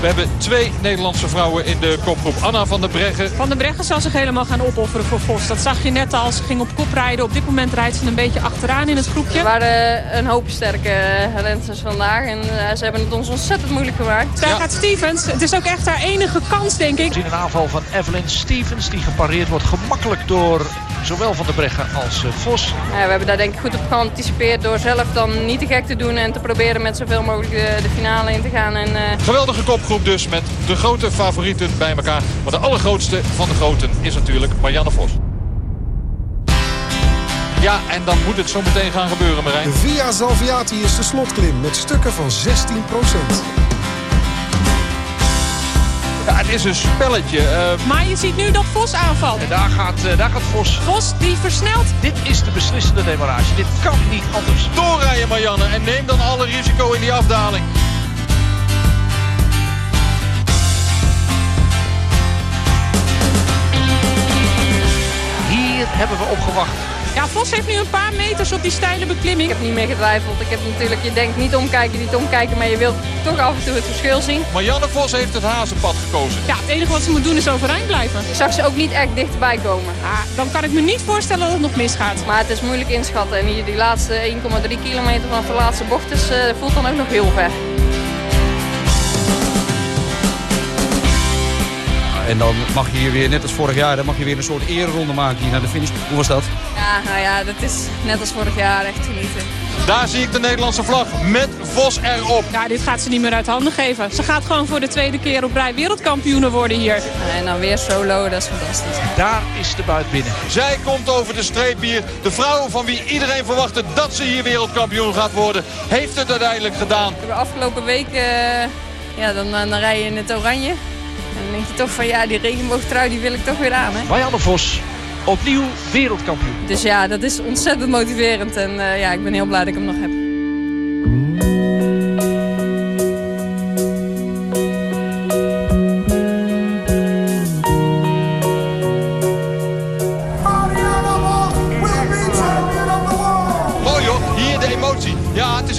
[SPEAKER 21] We hebben twee Nederlandse vrouwen in de kopgroep. Anna van der Breggen.
[SPEAKER 20] Van der Breggen zal zich helemaal gaan opofferen voor Vos. Dat zag je net al. Ze ging op kop rijden. Op dit moment rijdt ze een beetje achteraan in het groepje.
[SPEAKER 60] Er waren een hoop sterke renners vandaag. En uh, ze hebben het ons ontzettend moeilijk gemaakt.
[SPEAKER 20] Daar ja. gaat Stevens. Het is ook echt haar enige kans, denk ik.
[SPEAKER 7] We zien een aanval van Evelyn Stevens. Die gepareerd wordt gemakkelijk door zowel Van der Breggen als uh, Vos.
[SPEAKER 60] Ja, we hebben daar denk ik goed op geanticipeerd door zelf dan niet te gek te doen en te proberen met zoveel mogelijk de, de finale in te gaan. En, uh...
[SPEAKER 7] Geweldige kopgroep dus met de grote favorieten bij elkaar. Maar de allergrootste van de groten is natuurlijk Marianne Vos. Ja, en dan moet het zo meteen gaan gebeuren, Marijn.
[SPEAKER 34] De Via Salviati is de slotklim met stukken van 16
[SPEAKER 7] ja, het is een spelletje. Uh...
[SPEAKER 20] Maar je ziet nu dat Vos aanvalt.
[SPEAKER 7] En daar gaat, uh, daar gaat Vos.
[SPEAKER 20] Vos die versnelt.
[SPEAKER 7] Dit is de beslissende demarage. Dit kan niet anders. Doorrijden Marianne en neem dan alle risico in die afdaling. Hier hebben we op gewacht.
[SPEAKER 20] Ja, Vos heeft nu een paar meters op die steile beklimming.
[SPEAKER 60] Ik heb niet meer getwijfeld. Ik heb natuurlijk, je denkt niet omkijken, niet omkijken, maar je wilt toch af en toe het verschil zien.
[SPEAKER 7] Marianne Vos heeft het hazenpad gekozen.
[SPEAKER 20] Ja, het enige wat ze moet doen is overeind blijven.
[SPEAKER 60] Ik zag ze ook niet echt dichterbij komen.
[SPEAKER 20] Ah, dan kan ik me niet voorstellen dat het nog misgaat.
[SPEAKER 60] Maar het is moeilijk inschatten. En hier die laatste 1,3 kilometer van de laatste bocht is, uh, voelt dan ook nog heel ver.
[SPEAKER 61] En dan mag je hier weer, net als vorig jaar, dan mag je weer een soort ereronde maken hier naar de finish. Hoe was dat?
[SPEAKER 60] Ja, nou ja, dat is net als vorig jaar echt genieten.
[SPEAKER 7] Daar zie ik de Nederlandse vlag met Vos erop.
[SPEAKER 20] Ja, dit gaat ze niet meer uit handen geven. Ze gaat gewoon voor de tweede keer op rij wereldkampioenen worden hier.
[SPEAKER 60] En dan weer solo, dat is fantastisch.
[SPEAKER 7] Daar is de buit binnen. Zij komt over de streep hier. De vrouw van wie iedereen verwachtte dat ze hier wereldkampioen gaat worden, heeft het uiteindelijk gedaan.
[SPEAKER 60] De afgelopen week, uh, ja, dan, dan rij je in het oranje. En dan denk je toch van ja, die regenboogtrui die wil ik toch weer aan. Hè?
[SPEAKER 7] Marianne Vos, opnieuw wereldkampioen.
[SPEAKER 60] Dus ja, dat is ontzettend motiverend. En uh, ja, ik ben heel blij dat ik hem nog heb.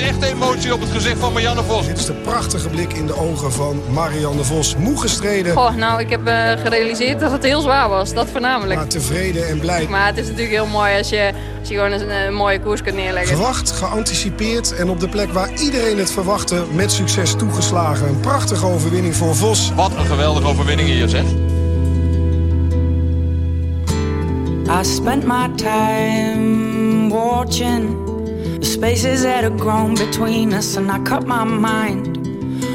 [SPEAKER 7] echt emotie op het gezicht van Marianne
[SPEAKER 34] prachtige blik in de ogen van Marianne Vos. Moe gestreden.
[SPEAKER 60] Goh, nou, ik heb uh, gerealiseerd dat het heel zwaar was. Dat voornamelijk.
[SPEAKER 34] Maar tevreden en blij.
[SPEAKER 60] Maar het is natuurlijk heel mooi als je, als je gewoon een, een mooie koers kunt neerleggen.
[SPEAKER 34] Verwacht, geanticipeerd en op de plek waar iedereen het verwachtte... met succes toegeslagen. Een prachtige overwinning voor Vos.
[SPEAKER 7] Wat een geweldige overwinning hier, zeg.
[SPEAKER 62] I spent my time watching the spaces that have grown between us, and I cut my mind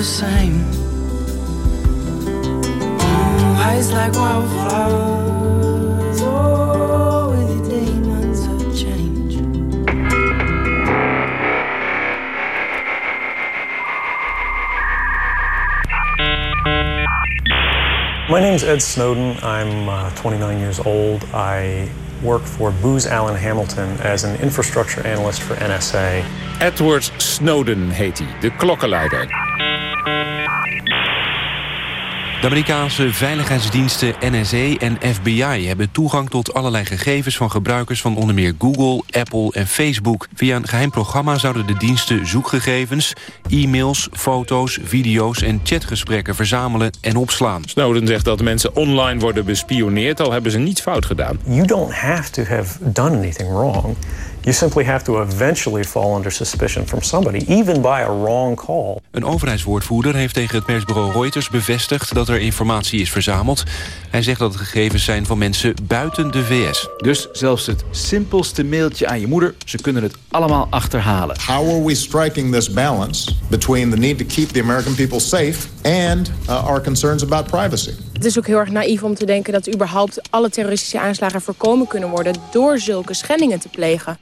[SPEAKER 62] the same. is eyes like wildflowers. Oh, with your demons of change.
[SPEAKER 63] My name's Ed Snowden. I'm uh, 29 years old. I work for Booz Allen Hamilton as an infrastructure analyst for NSA.
[SPEAKER 15] Edward Snowden heet hij, de klokkenluider.
[SPEAKER 64] De Amerikaanse veiligheidsdiensten NSA en FBI hebben toegang tot allerlei gegevens van gebruikers van onder meer Google, Apple en Facebook. Via een geheim programma zouden de diensten zoekgegevens, e-mails, foto's, video's en chatgesprekken verzamelen en opslaan.
[SPEAKER 15] Snowden zegt dat mensen online worden bespioneerd, al hebben ze niets fout gedaan.
[SPEAKER 63] You don't have to have done anything wrong. You simply have to eventually fall under suspicion from somebody, even by a wrong call.
[SPEAKER 64] Een overheidswoordvoerder heeft tegen het persbureau Reuters bevestigd dat er informatie is verzameld. Hij zegt dat het gegevens zijn van mensen buiten de VS.
[SPEAKER 19] Dus zelfs het simpelste mailtje aan je moeder, ze kunnen het allemaal achterhalen.
[SPEAKER 65] How are we striking this balance between the need to keep the American people safe and uh, our concerns about privacy?
[SPEAKER 66] Het is ook heel erg naïef om te denken dat überhaupt alle terroristische aanslagen voorkomen kunnen worden door zulke schendingen te plegen.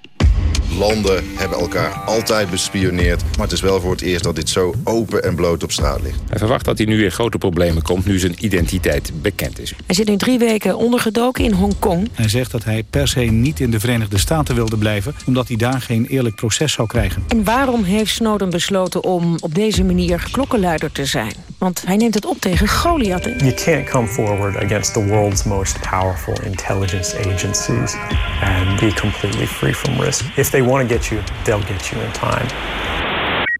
[SPEAKER 67] Landen hebben elkaar altijd bespioneerd. Maar het is wel voor het eerst dat dit zo open en bloot op straat ligt.
[SPEAKER 15] Hij verwacht dat hij nu weer grote problemen komt nu zijn identiteit bekend is.
[SPEAKER 66] Hij zit nu drie weken ondergedoken in Hongkong.
[SPEAKER 12] Hij zegt dat hij per se niet in de Verenigde Staten wilde blijven... omdat hij daar geen eerlijk proces zou krijgen.
[SPEAKER 66] En waarom heeft Snowden besloten om op deze manier klokkenluider te zijn? Want hij neemt het op tegen Goliath.
[SPEAKER 63] You can't come forward against the world's most powerful intelligence agencies and be completely free from risk. If they want to get you, they'll get you in time.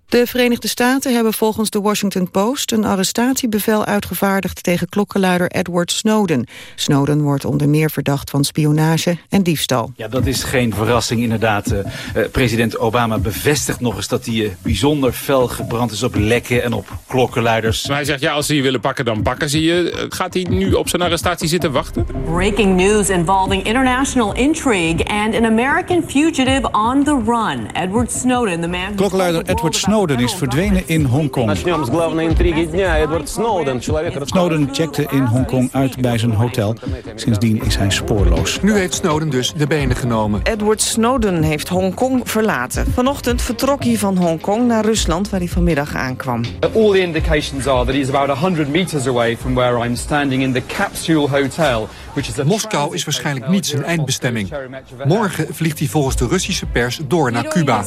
[SPEAKER 67] De Verenigde Staten hebben volgens de Washington Post een arrestatiebevel uitgevaardigd tegen klokkenluider Edward Snowden. Snowden wordt onder meer verdacht van spionage en diefstal.
[SPEAKER 19] Ja, dat is geen verrassing inderdaad. Uh, president Obama bevestigt nog eens dat hij uh, bijzonder fel gebrand is op lekken en op klokkenluiders.
[SPEAKER 15] Maar hij zegt, ja, als ze je willen pakken, dan pakken ze je. Gaat hij nu op zijn arrestatie zitten wachten?
[SPEAKER 68] Breaking news involving international intrigue and an American fugitive on the run. Edward Snowden, the man...
[SPEAKER 12] Klokkenluider Edward Snowden Snowden is verdwenen in Hongkong. Snowden checkte in Hongkong uit bij zijn hotel. Sindsdien is hij spoorloos.
[SPEAKER 69] Nu heeft Snowden dus de benen genomen.
[SPEAKER 67] Edward Snowden heeft Hongkong verlaten. Vanochtend vertrok hij van Hongkong naar Rusland, waar hij vanmiddag aankwam.
[SPEAKER 70] All the indications are that he's about 100 meters away from where I'm standing in the Capsule Hotel.
[SPEAKER 69] Moskou is waarschijnlijk niet zijn eindbestemming. Morgen vliegt hij volgens de Russische pers door naar Cuba.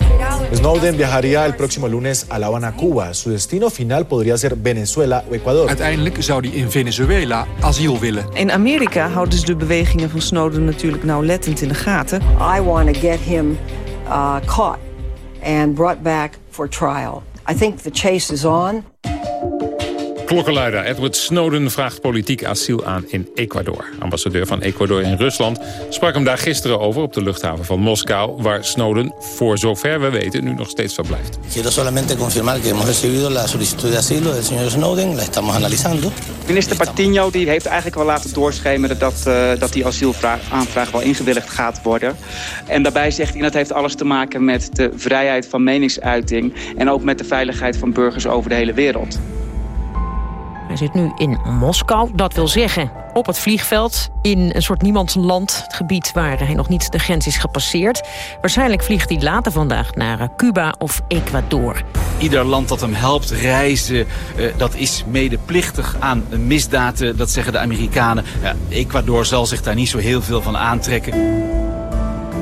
[SPEAKER 71] Snowden viajaría el próximo lunes a La Habana, Cuba. Su destino final podría ser Venezuela o Ecuador.
[SPEAKER 69] Uiteindelijk zou hij in Venezuela asiel willen.
[SPEAKER 67] In Amerika houden ze de bewegingen van Snowden natuurlijk nauwlettend in de gaten.
[SPEAKER 72] I want to get him uh, caught and brought back for trial. I think the chase is on.
[SPEAKER 15] Klokkenluider Edward Snowden vraagt politiek asiel aan in Ecuador. Ambassadeur van Ecuador in Rusland sprak hem daar gisteren over... op de luchthaven van Moskou, waar Snowden, voor zover we weten... nu nog steeds verblijft.
[SPEAKER 73] Quiero solamente confirmar que hemos recibido la solicitud de asilo del señor Snowden. La estamos analizando.
[SPEAKER 74] Minister Patinho die heeft eigenlijk wel laten doorschemeren... dat, uh, dat die asielaanvraag wel ingewilligd gaat worden. En daarbij zegt hij dat heeft alles te maken met de vrijheid van meningsuiting... en ook met de veiligheid van burgers over de hele wereld.
[SPEAKER 66] Hij zit nu in Moskou. Dat wil zeggen op het vliegveld in een soort niemandsland. Het gebied waar hij nog niet de grens is gepasseerd. Waarschijnlijk vliegt hij later vandaag naar Cuba of Ecuador.
[SPEAKER 19] Ieder land dat hem helpt reizen, uh, dat is medeplichtig aan misdaden. Dat zeggen de Amerikanen. Ja, Ecuador zal zich daar niet zo heel veel van aantrekken.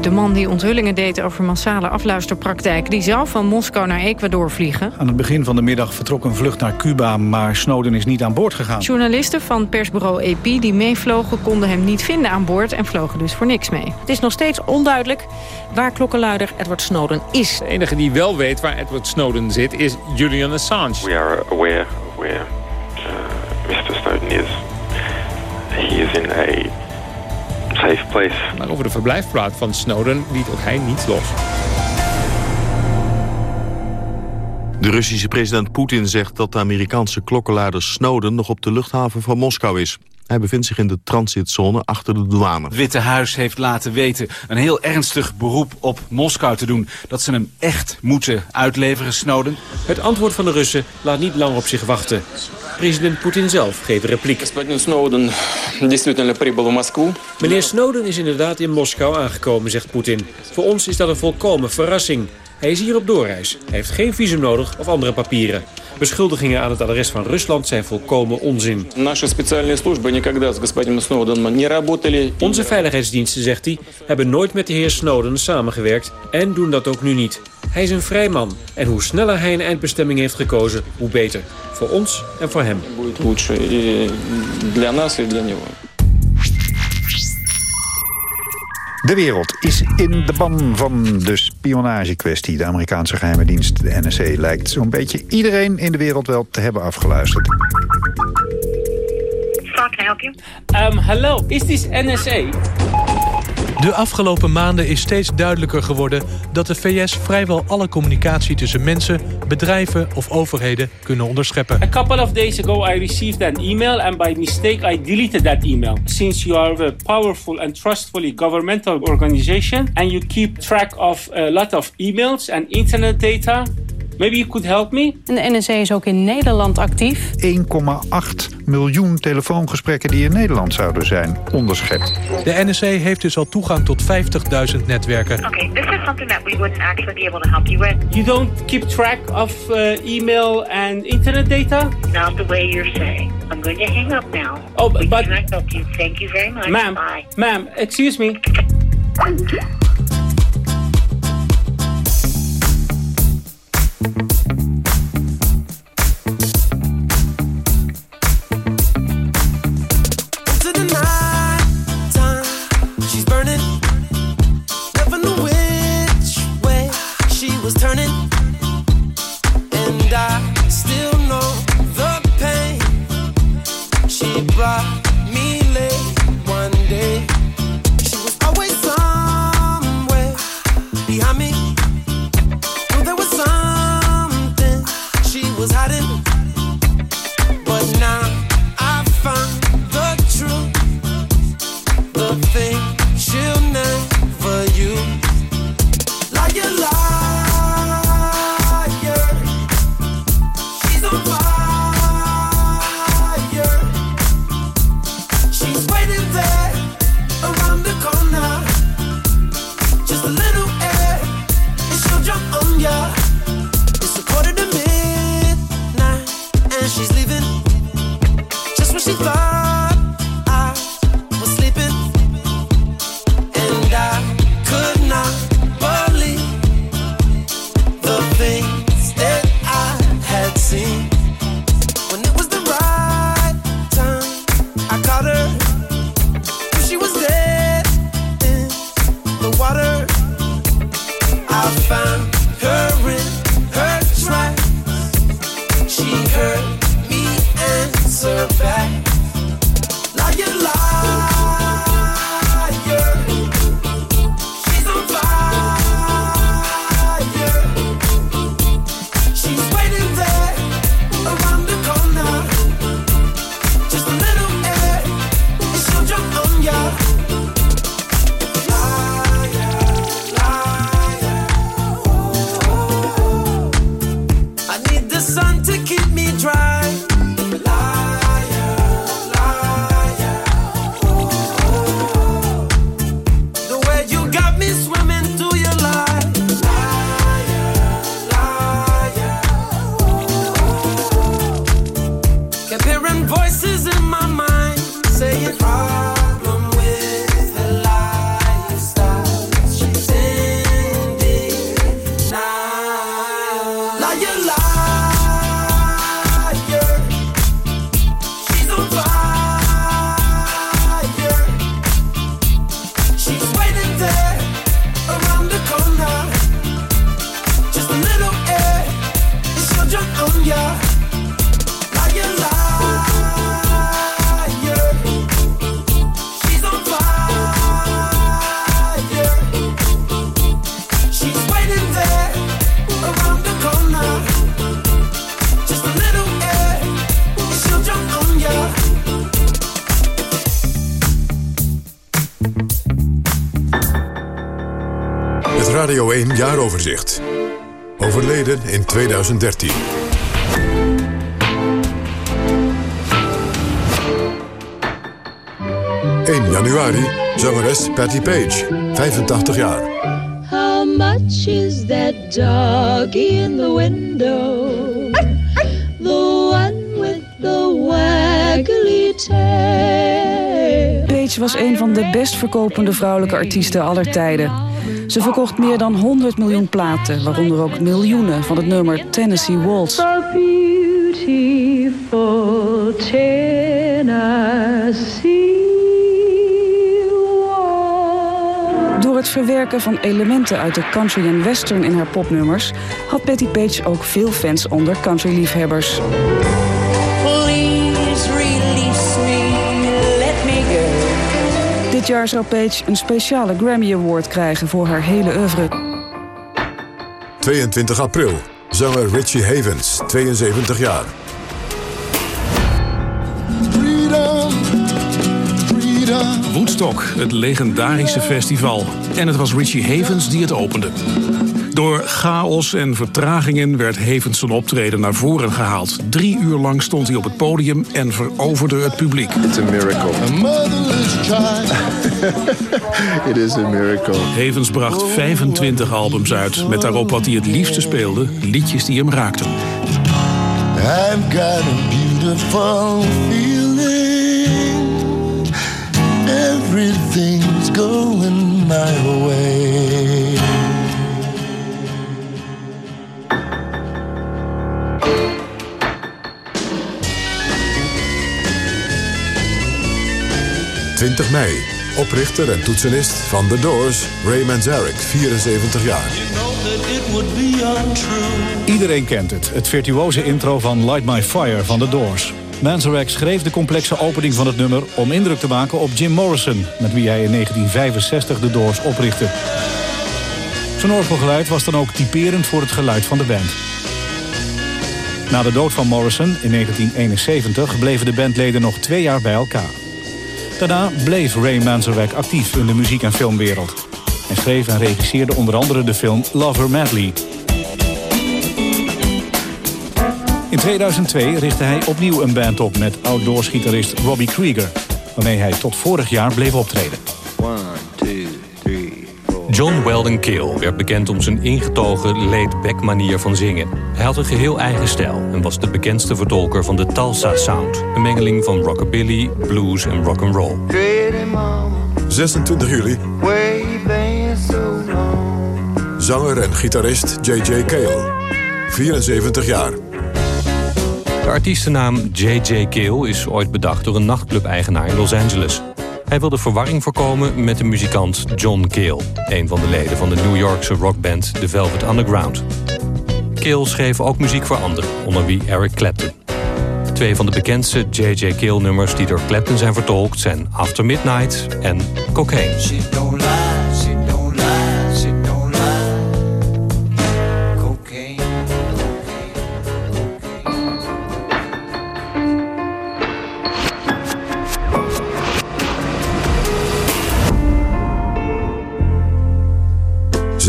[SPEAKER 66] De man die onthullingen deed over massale afluisterpraktijken... die zou van Moskou naar Ecuador vliegen.
[SPEAKER 12] Aan het begin van de middag vertrok een vlucht naar Cuba... maar Snowden is niet aan boord gegaan.
[SPEAKER 66] Journalisten van persbureau AP die meevlogen... konden hem niet vinden aan boord en vlogen dus voor niks mee. Het is nog steeds onduidelijk waar klokkenluider Edward Snowden is.
[SPEAKER 15] De enige die wel weet waar Edward Snowden zit is Julian Assange.
[SPEAKER 75] We are aware of where uh, Mr. Snowden is. He is in a safe place.
[SPEAKER 15] Maar over de verblijfplaats van Snowden liet ook hij niets los.
[SPEAKER 33] De Russische president Poetin zegt dat de Amerikaanse klokkenluider Snowden nog op de luchthaven van Moskou is. Hij bevindt zich in de transitzone achter de douane.
[SPEAKER 19] Het Witte Huis heeft laten weten een heel ernstig beroep op Moskou te doen. Dat ze hem echt moeten uitleveren, Snowden.
[SPEAKER 76] Het antwoord van de Russen laat niet lang op zich wachten.
[SPEAKER 15] President Poetin zelf geeft repliek. Meneer Snowden is inderdaad in Moskou aangekomen, zegt Poetin. Voor ons is dat een volkomen verrassing. Hij is hier op doorreis. Hij heeft geen visum nodig of andere papieren. Beschuldigingen aan het adres van Rusland zijn volkomen onzin. Onze veiligheidsdiensten, zegt hij, hebben nooit met de heer Snowden samengewerkt en doen dat ook nu niet. Hij is een vrij man en hoe sneller hij een eindbestemming heeft gekozen, hoe beter. Voor ons en voor hem.
[SPEAKER 12] De wereld is in de ban van de spionagekwestie. De Amerikaanse geheime dienst, de NSA, lijkt zo'n beetje iedereen in de wereld wel te hebben afgeluisterd.
[SPEAKER 77] Can I help you?
[SPEAKER 20] Um, hello, is this NSA? De afgelopen maanden is steeds duidelijker geworden dat de VS vrijwel alle communicatie tussen mensen, bedrijven of overheden kunnen onderscheppen. A couple of days ago I received an email and by mistake I deleted that email. Since you are a powerful and trustfully governmental organization and you keep track of a lot of emails and internet data, Maybe you could help me?
[SPEAKER 10] En de NSA is ook in Nederland actief.
[SPEAKER 12] 1,8 miljoen telefoongesprekken die in Nederland zouden zijn onderschept.
[SPEAKER 20] De NSA heeft dus al toegang tot 50.000 netwerken.
[SPEAKER 77] Okay, this is something that we wouldn't actually be able to help you with.
[SPEAKER 20] You don't keep track of uh, email and internet data?
[SPEAKER 77] Not the way you're saying. I'm going to hang up now.
[SPEAKER 20] Oh,
[SPEAKER 77] we
[SPEAKER 20] but-
[SPEAKER 77] help you. Thank you very much.
[SPEAKER 20] Ma'am,
[SPEAKER 77] Bye.
[SPEAKER 20] ma'am, excuse me. [LAUGHS]
[SPEAKER 27] The thing she'll how you
[SPEAKER 1] lie. overleden in 2013. In januari zangeres Patty Page, 85 jaar.
[SPEAKER 73] How much is that dog in the window? The one with the waggly tail.
[SPEAKER 66] Page was een van de best verkopende vrouwelijke artiesten aller tijden. Ze verkocht meer dan 100 miljoen platen, waaronder ook miljoenen van het nummer Tennessee Waltz.
[SPEAKER 73] So beautiful Tennessee
[SPEAKER 66] Door het verwerken van elementen uit de country en western in haar popnummers... had Betty Page ook veel fans onder countryliefhebbers.
[SPEAKER 73] Please
[SPEAKER 66] Dit jaar zou Page een speciale Grammy Award krijgen voor haar hele oeuvre.
[SPEAKER 1] 22 april, zanger Richie Havens, 72 jaar.
[SPEAKER 64] Woodstock, het legendarische festival. En het was Richie Havens die het opende. Door chaos en vertragingen werd Havens zijn optreden naar voren gehaald. Drie uur lang stond hij op het podium en veroverde het publiek.
[SPEAKER 78] It's a miracle. A motherless child. [LAUGHS] It is a miracle.
[SPEAKER 64] Havens bracht 25 albums uit, met daarop wat hij het liefste speelde, liedjes die hem raakten.
[SPEAKER 78] I've got a beautiful feeling. Everything's going my way.
[SPEAKER 1] – 20 mei, oprichter en toetsenist van The Doors, Ray Manzarek, 74 jaar.
[SPEAKER 12] Iedereen kent het, het virtuoze intro van Light My Fire van The Doors. Manzarek schreef de complexe opening van het nummer om indruk te maken op Jim Morrison... met wie hij in 1965 The Doors oprichtte. Zijn orgelgeluid was dan ook typerend voor het geluid van de band. Na de dood van Morrison in 1971 bleven de bandleden nog twee jaar bij elkaar. Daarna bleef Ray Manzarek actief in de muziek- en filmwereld. Hij schreef en regisseerde onder andere de film Lover Madly... In 2002 richtte hij opnieuw een band op met outdoorsgitarist Robbie Krieger... waarmee hij tot vorig jaar bleef optreden.
[SPEAKER 79] John Weldon Kale werd bekend om zijn ingetogen laid-back manier van zingen. Hij had een geheel eigen stijl en was de bekendste vertolker van de Tulsa Sound. Een mengeling van rockabilly, blues en rock'n'roll.
[SPEAKER 1] 26 juli. Zanger en gitarist J.J. Cale. 74 jaar.
[SPEAKER 79] De artiestennaam J.J. Kale is ooit bedacht door een nachtclub-eigenaar in Los Angeles. Hij wilde verwarring voorkomen met de muzikant John Cale... een van de leden van de New Yorkse rockband The Velvet Underground. Cale schreef ook muziek voor anderen, onder wie Eric Clapton. Twee van de bekendste J.J. Cale-nummers die door Clapton zijn vertolkt... zijn After Midnight en Cocaine.
[SPEAKER 1] –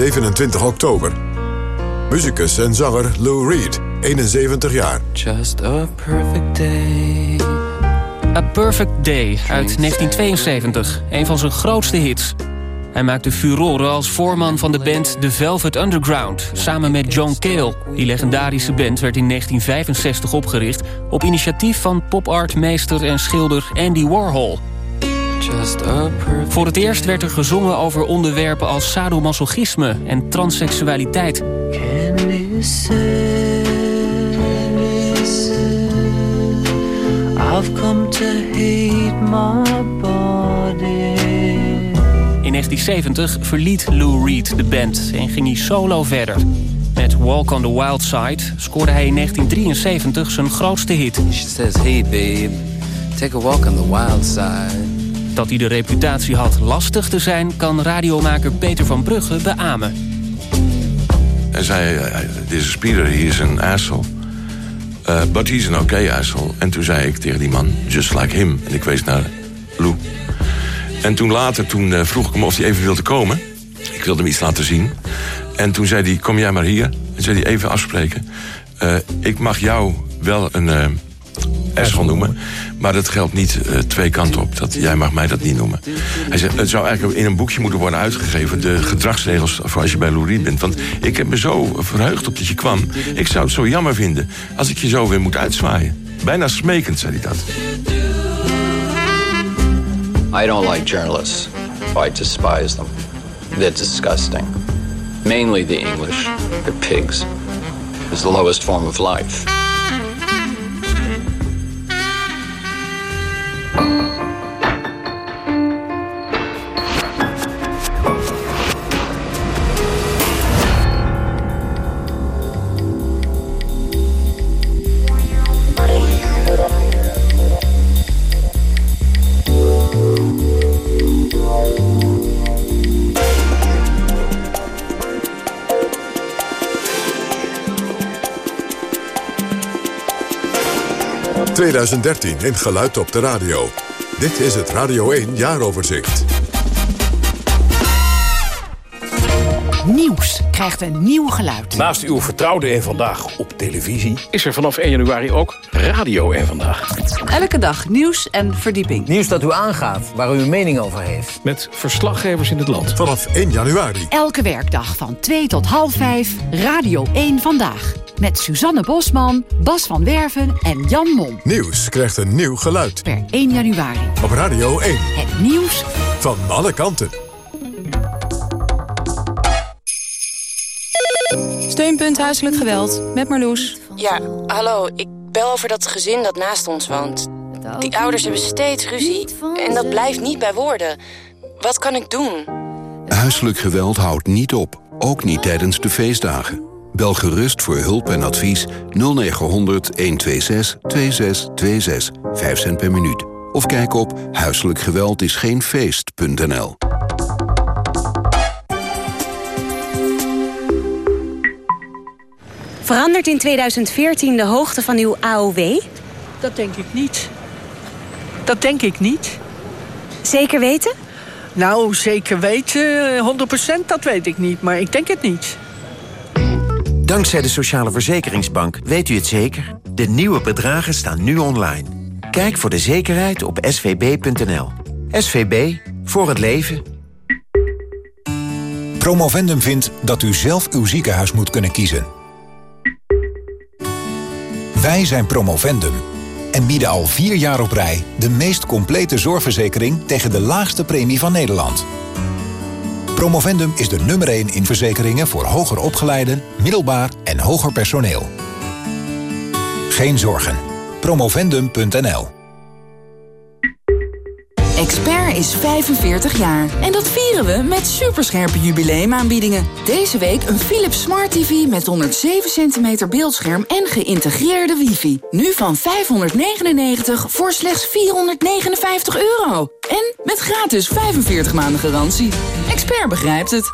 [SPEAKER 1] 27 oktober. Muzikus en zanger Lou Reed, 71 jaar.
[SPEAKER 63] Just a perfect day. A Perfect Day uit 1972, een van zijn grootste hits. Hij maakte furoren als voorman van de band The Velvet Underground... samen met John Cale. Die legendarische band werd in 1965 opgericht... op initiatief van popartmeester en schilder Andy Warhol. Voor het eerst werd er gezongen over onderwerpen als sadomasochisme en transseksualiteit.
[SPEAKER 73] Candy said, I've come to hate my body.
[SPEAKER 63] In 1970 verliet Lou Reed de band en ging hij solo verder. Met Walk on the Wild Side scoorde hij in 1973 zijn grootste hit.
[SPEAKER 80] She says, hey babe, take a walk on the wild side.
[SPEAKER 63] Dat hij de reputatie had lastig te zijn... kan radiomaker Peter van Brugge beamen.
[SPEAKER 81] Hij zei, is Peter, he is an asshole. Uh, but he's an okay asshole. En toen zei ik tegen die man, just like him. En ik wees naar Lou. En toen later, toen uh, vroeg ik hem of hij even wilde komen. Ik wilde hem iets laten zien. En toen zei hij, kom jij maar hier. En zei hij, even afspreken. Uh, ik mag jou wel een, uh, Eschel noemen. Maar dat geldt niet uh, twee kanten op. Dat, jij mag mij dat niet noemen. Hij zegt, het zou eigenlijk in een boekje moeten worden uitgegeven... de gedragsregels voor als je bij Lou Reed bent. Want ik heb me zo verheugd op dat je kwam. Ik zou het zo jammer vinden als ik je zo weer moet uitzwaaien. Bijna smekend, zei hij dat.
[SPEAKER 73] I don't like journalists. I despise them. They're disgusting. Mainly the English. They're pigs. It's the lowest form of life.
[SPEAKER 1] 2013 in Geluid op de radio. Dit is het Radio 1 jaaroverzicht.
[SPEAKER 82] Nieuws krijgt een nieuw geluid.
[SPEAKER 19] Naast uw vertrouwde en vandaag op televisie... is er vanaf 1 januari ook Radio en Vandaag.
[SPEAKER 83] Elke dag nieuws en verdieping.
[SPEAKER 84] Nieuws dat u aangaat, waar u een mening over heeft.
[SPEAKER 19] Met verslaggevers in het land.
[SPEAKER 1] Vanaf 1 januari.
[SPEAKER 83] Elke werkdag van 2 tot half 5. Radio 1 Vandaag. Met Suzanne Bosman, Bas van Werven en Jan Mom.
[SPEAKER 1] Nieuws krijgt een nieuw geluid.
[SPEAKER 83] Per 1 januari.
[SPEAKER 1] Op Radio 1.
[SPEAKER 83] Het nieuws
[SPEAKER 1] van alle kanten.
[SPEAKER 85] Steunpunt Huiselijk Geweld, met Marloes.
[SPEAKER 66] Ja, hallo, ik bel over dat gezin dat naast ons woont. Die ouders hebben steeds ruzie en dat blijft niet bij woorden. Wat kan ik doen?
[SPEAKER 86] Huiselijk geweld houdt niet op, ook niet tijdens de feestdagen. Bel gerust voor hulp en advies 0900 126 2626, 5 cent per minuut. Of kijk op huiselijkgeweldisgeenfeest.nl.
[SPEAKER 18] Verandert in 2014 de hoogte van uw AOW?
[SPEAKER 10] Dat denk ik niet. Dat denk ik niet.
[SPEAKER 18] Zeker weten?
[SPEAKER 10] Nou, zeker weten, 100% dat weet ik niet, maar ik denk het niet.
[SPEAKER 64] Dankzij de Sociale Verzekeringsbank weet u het zeker. De nieuwe bedragen staan nu online. Kijk voor de zekerheid op svb.nl. SVB, voor het leven.
[SPEAKER 5] Promovendum vindt dat u zelf uw ziekenhuis moet kunnen kiezen. Wij zijn Promovendum en bieden al vier jaar op rij... de meest complete zorgverzekering tegen de laagste premie van Nederland. Promovendum is de nummer 1 in verzekeringen voor hoger opgeleiden, middelbaar en hoger personeel. Geen zorgen. Promovendum.nl
[SPEAKER 83] Expert is 45 jaar. En dat vieren we met superscherpe jubileumaanbiedingen. Deze week een Philips Smart TV met 107 cm beeldscherm en geïntegreerde wifi. Nu van 599 voor slechts 459 euro. En met gratis 45 maanden garantie. Expert begrijpt het.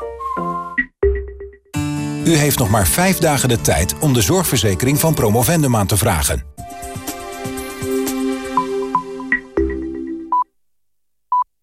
[SPEAKER 5] U heeft nog maar vijf dagen de tijd om de zorgverzekering van Promovendum aan te vragen.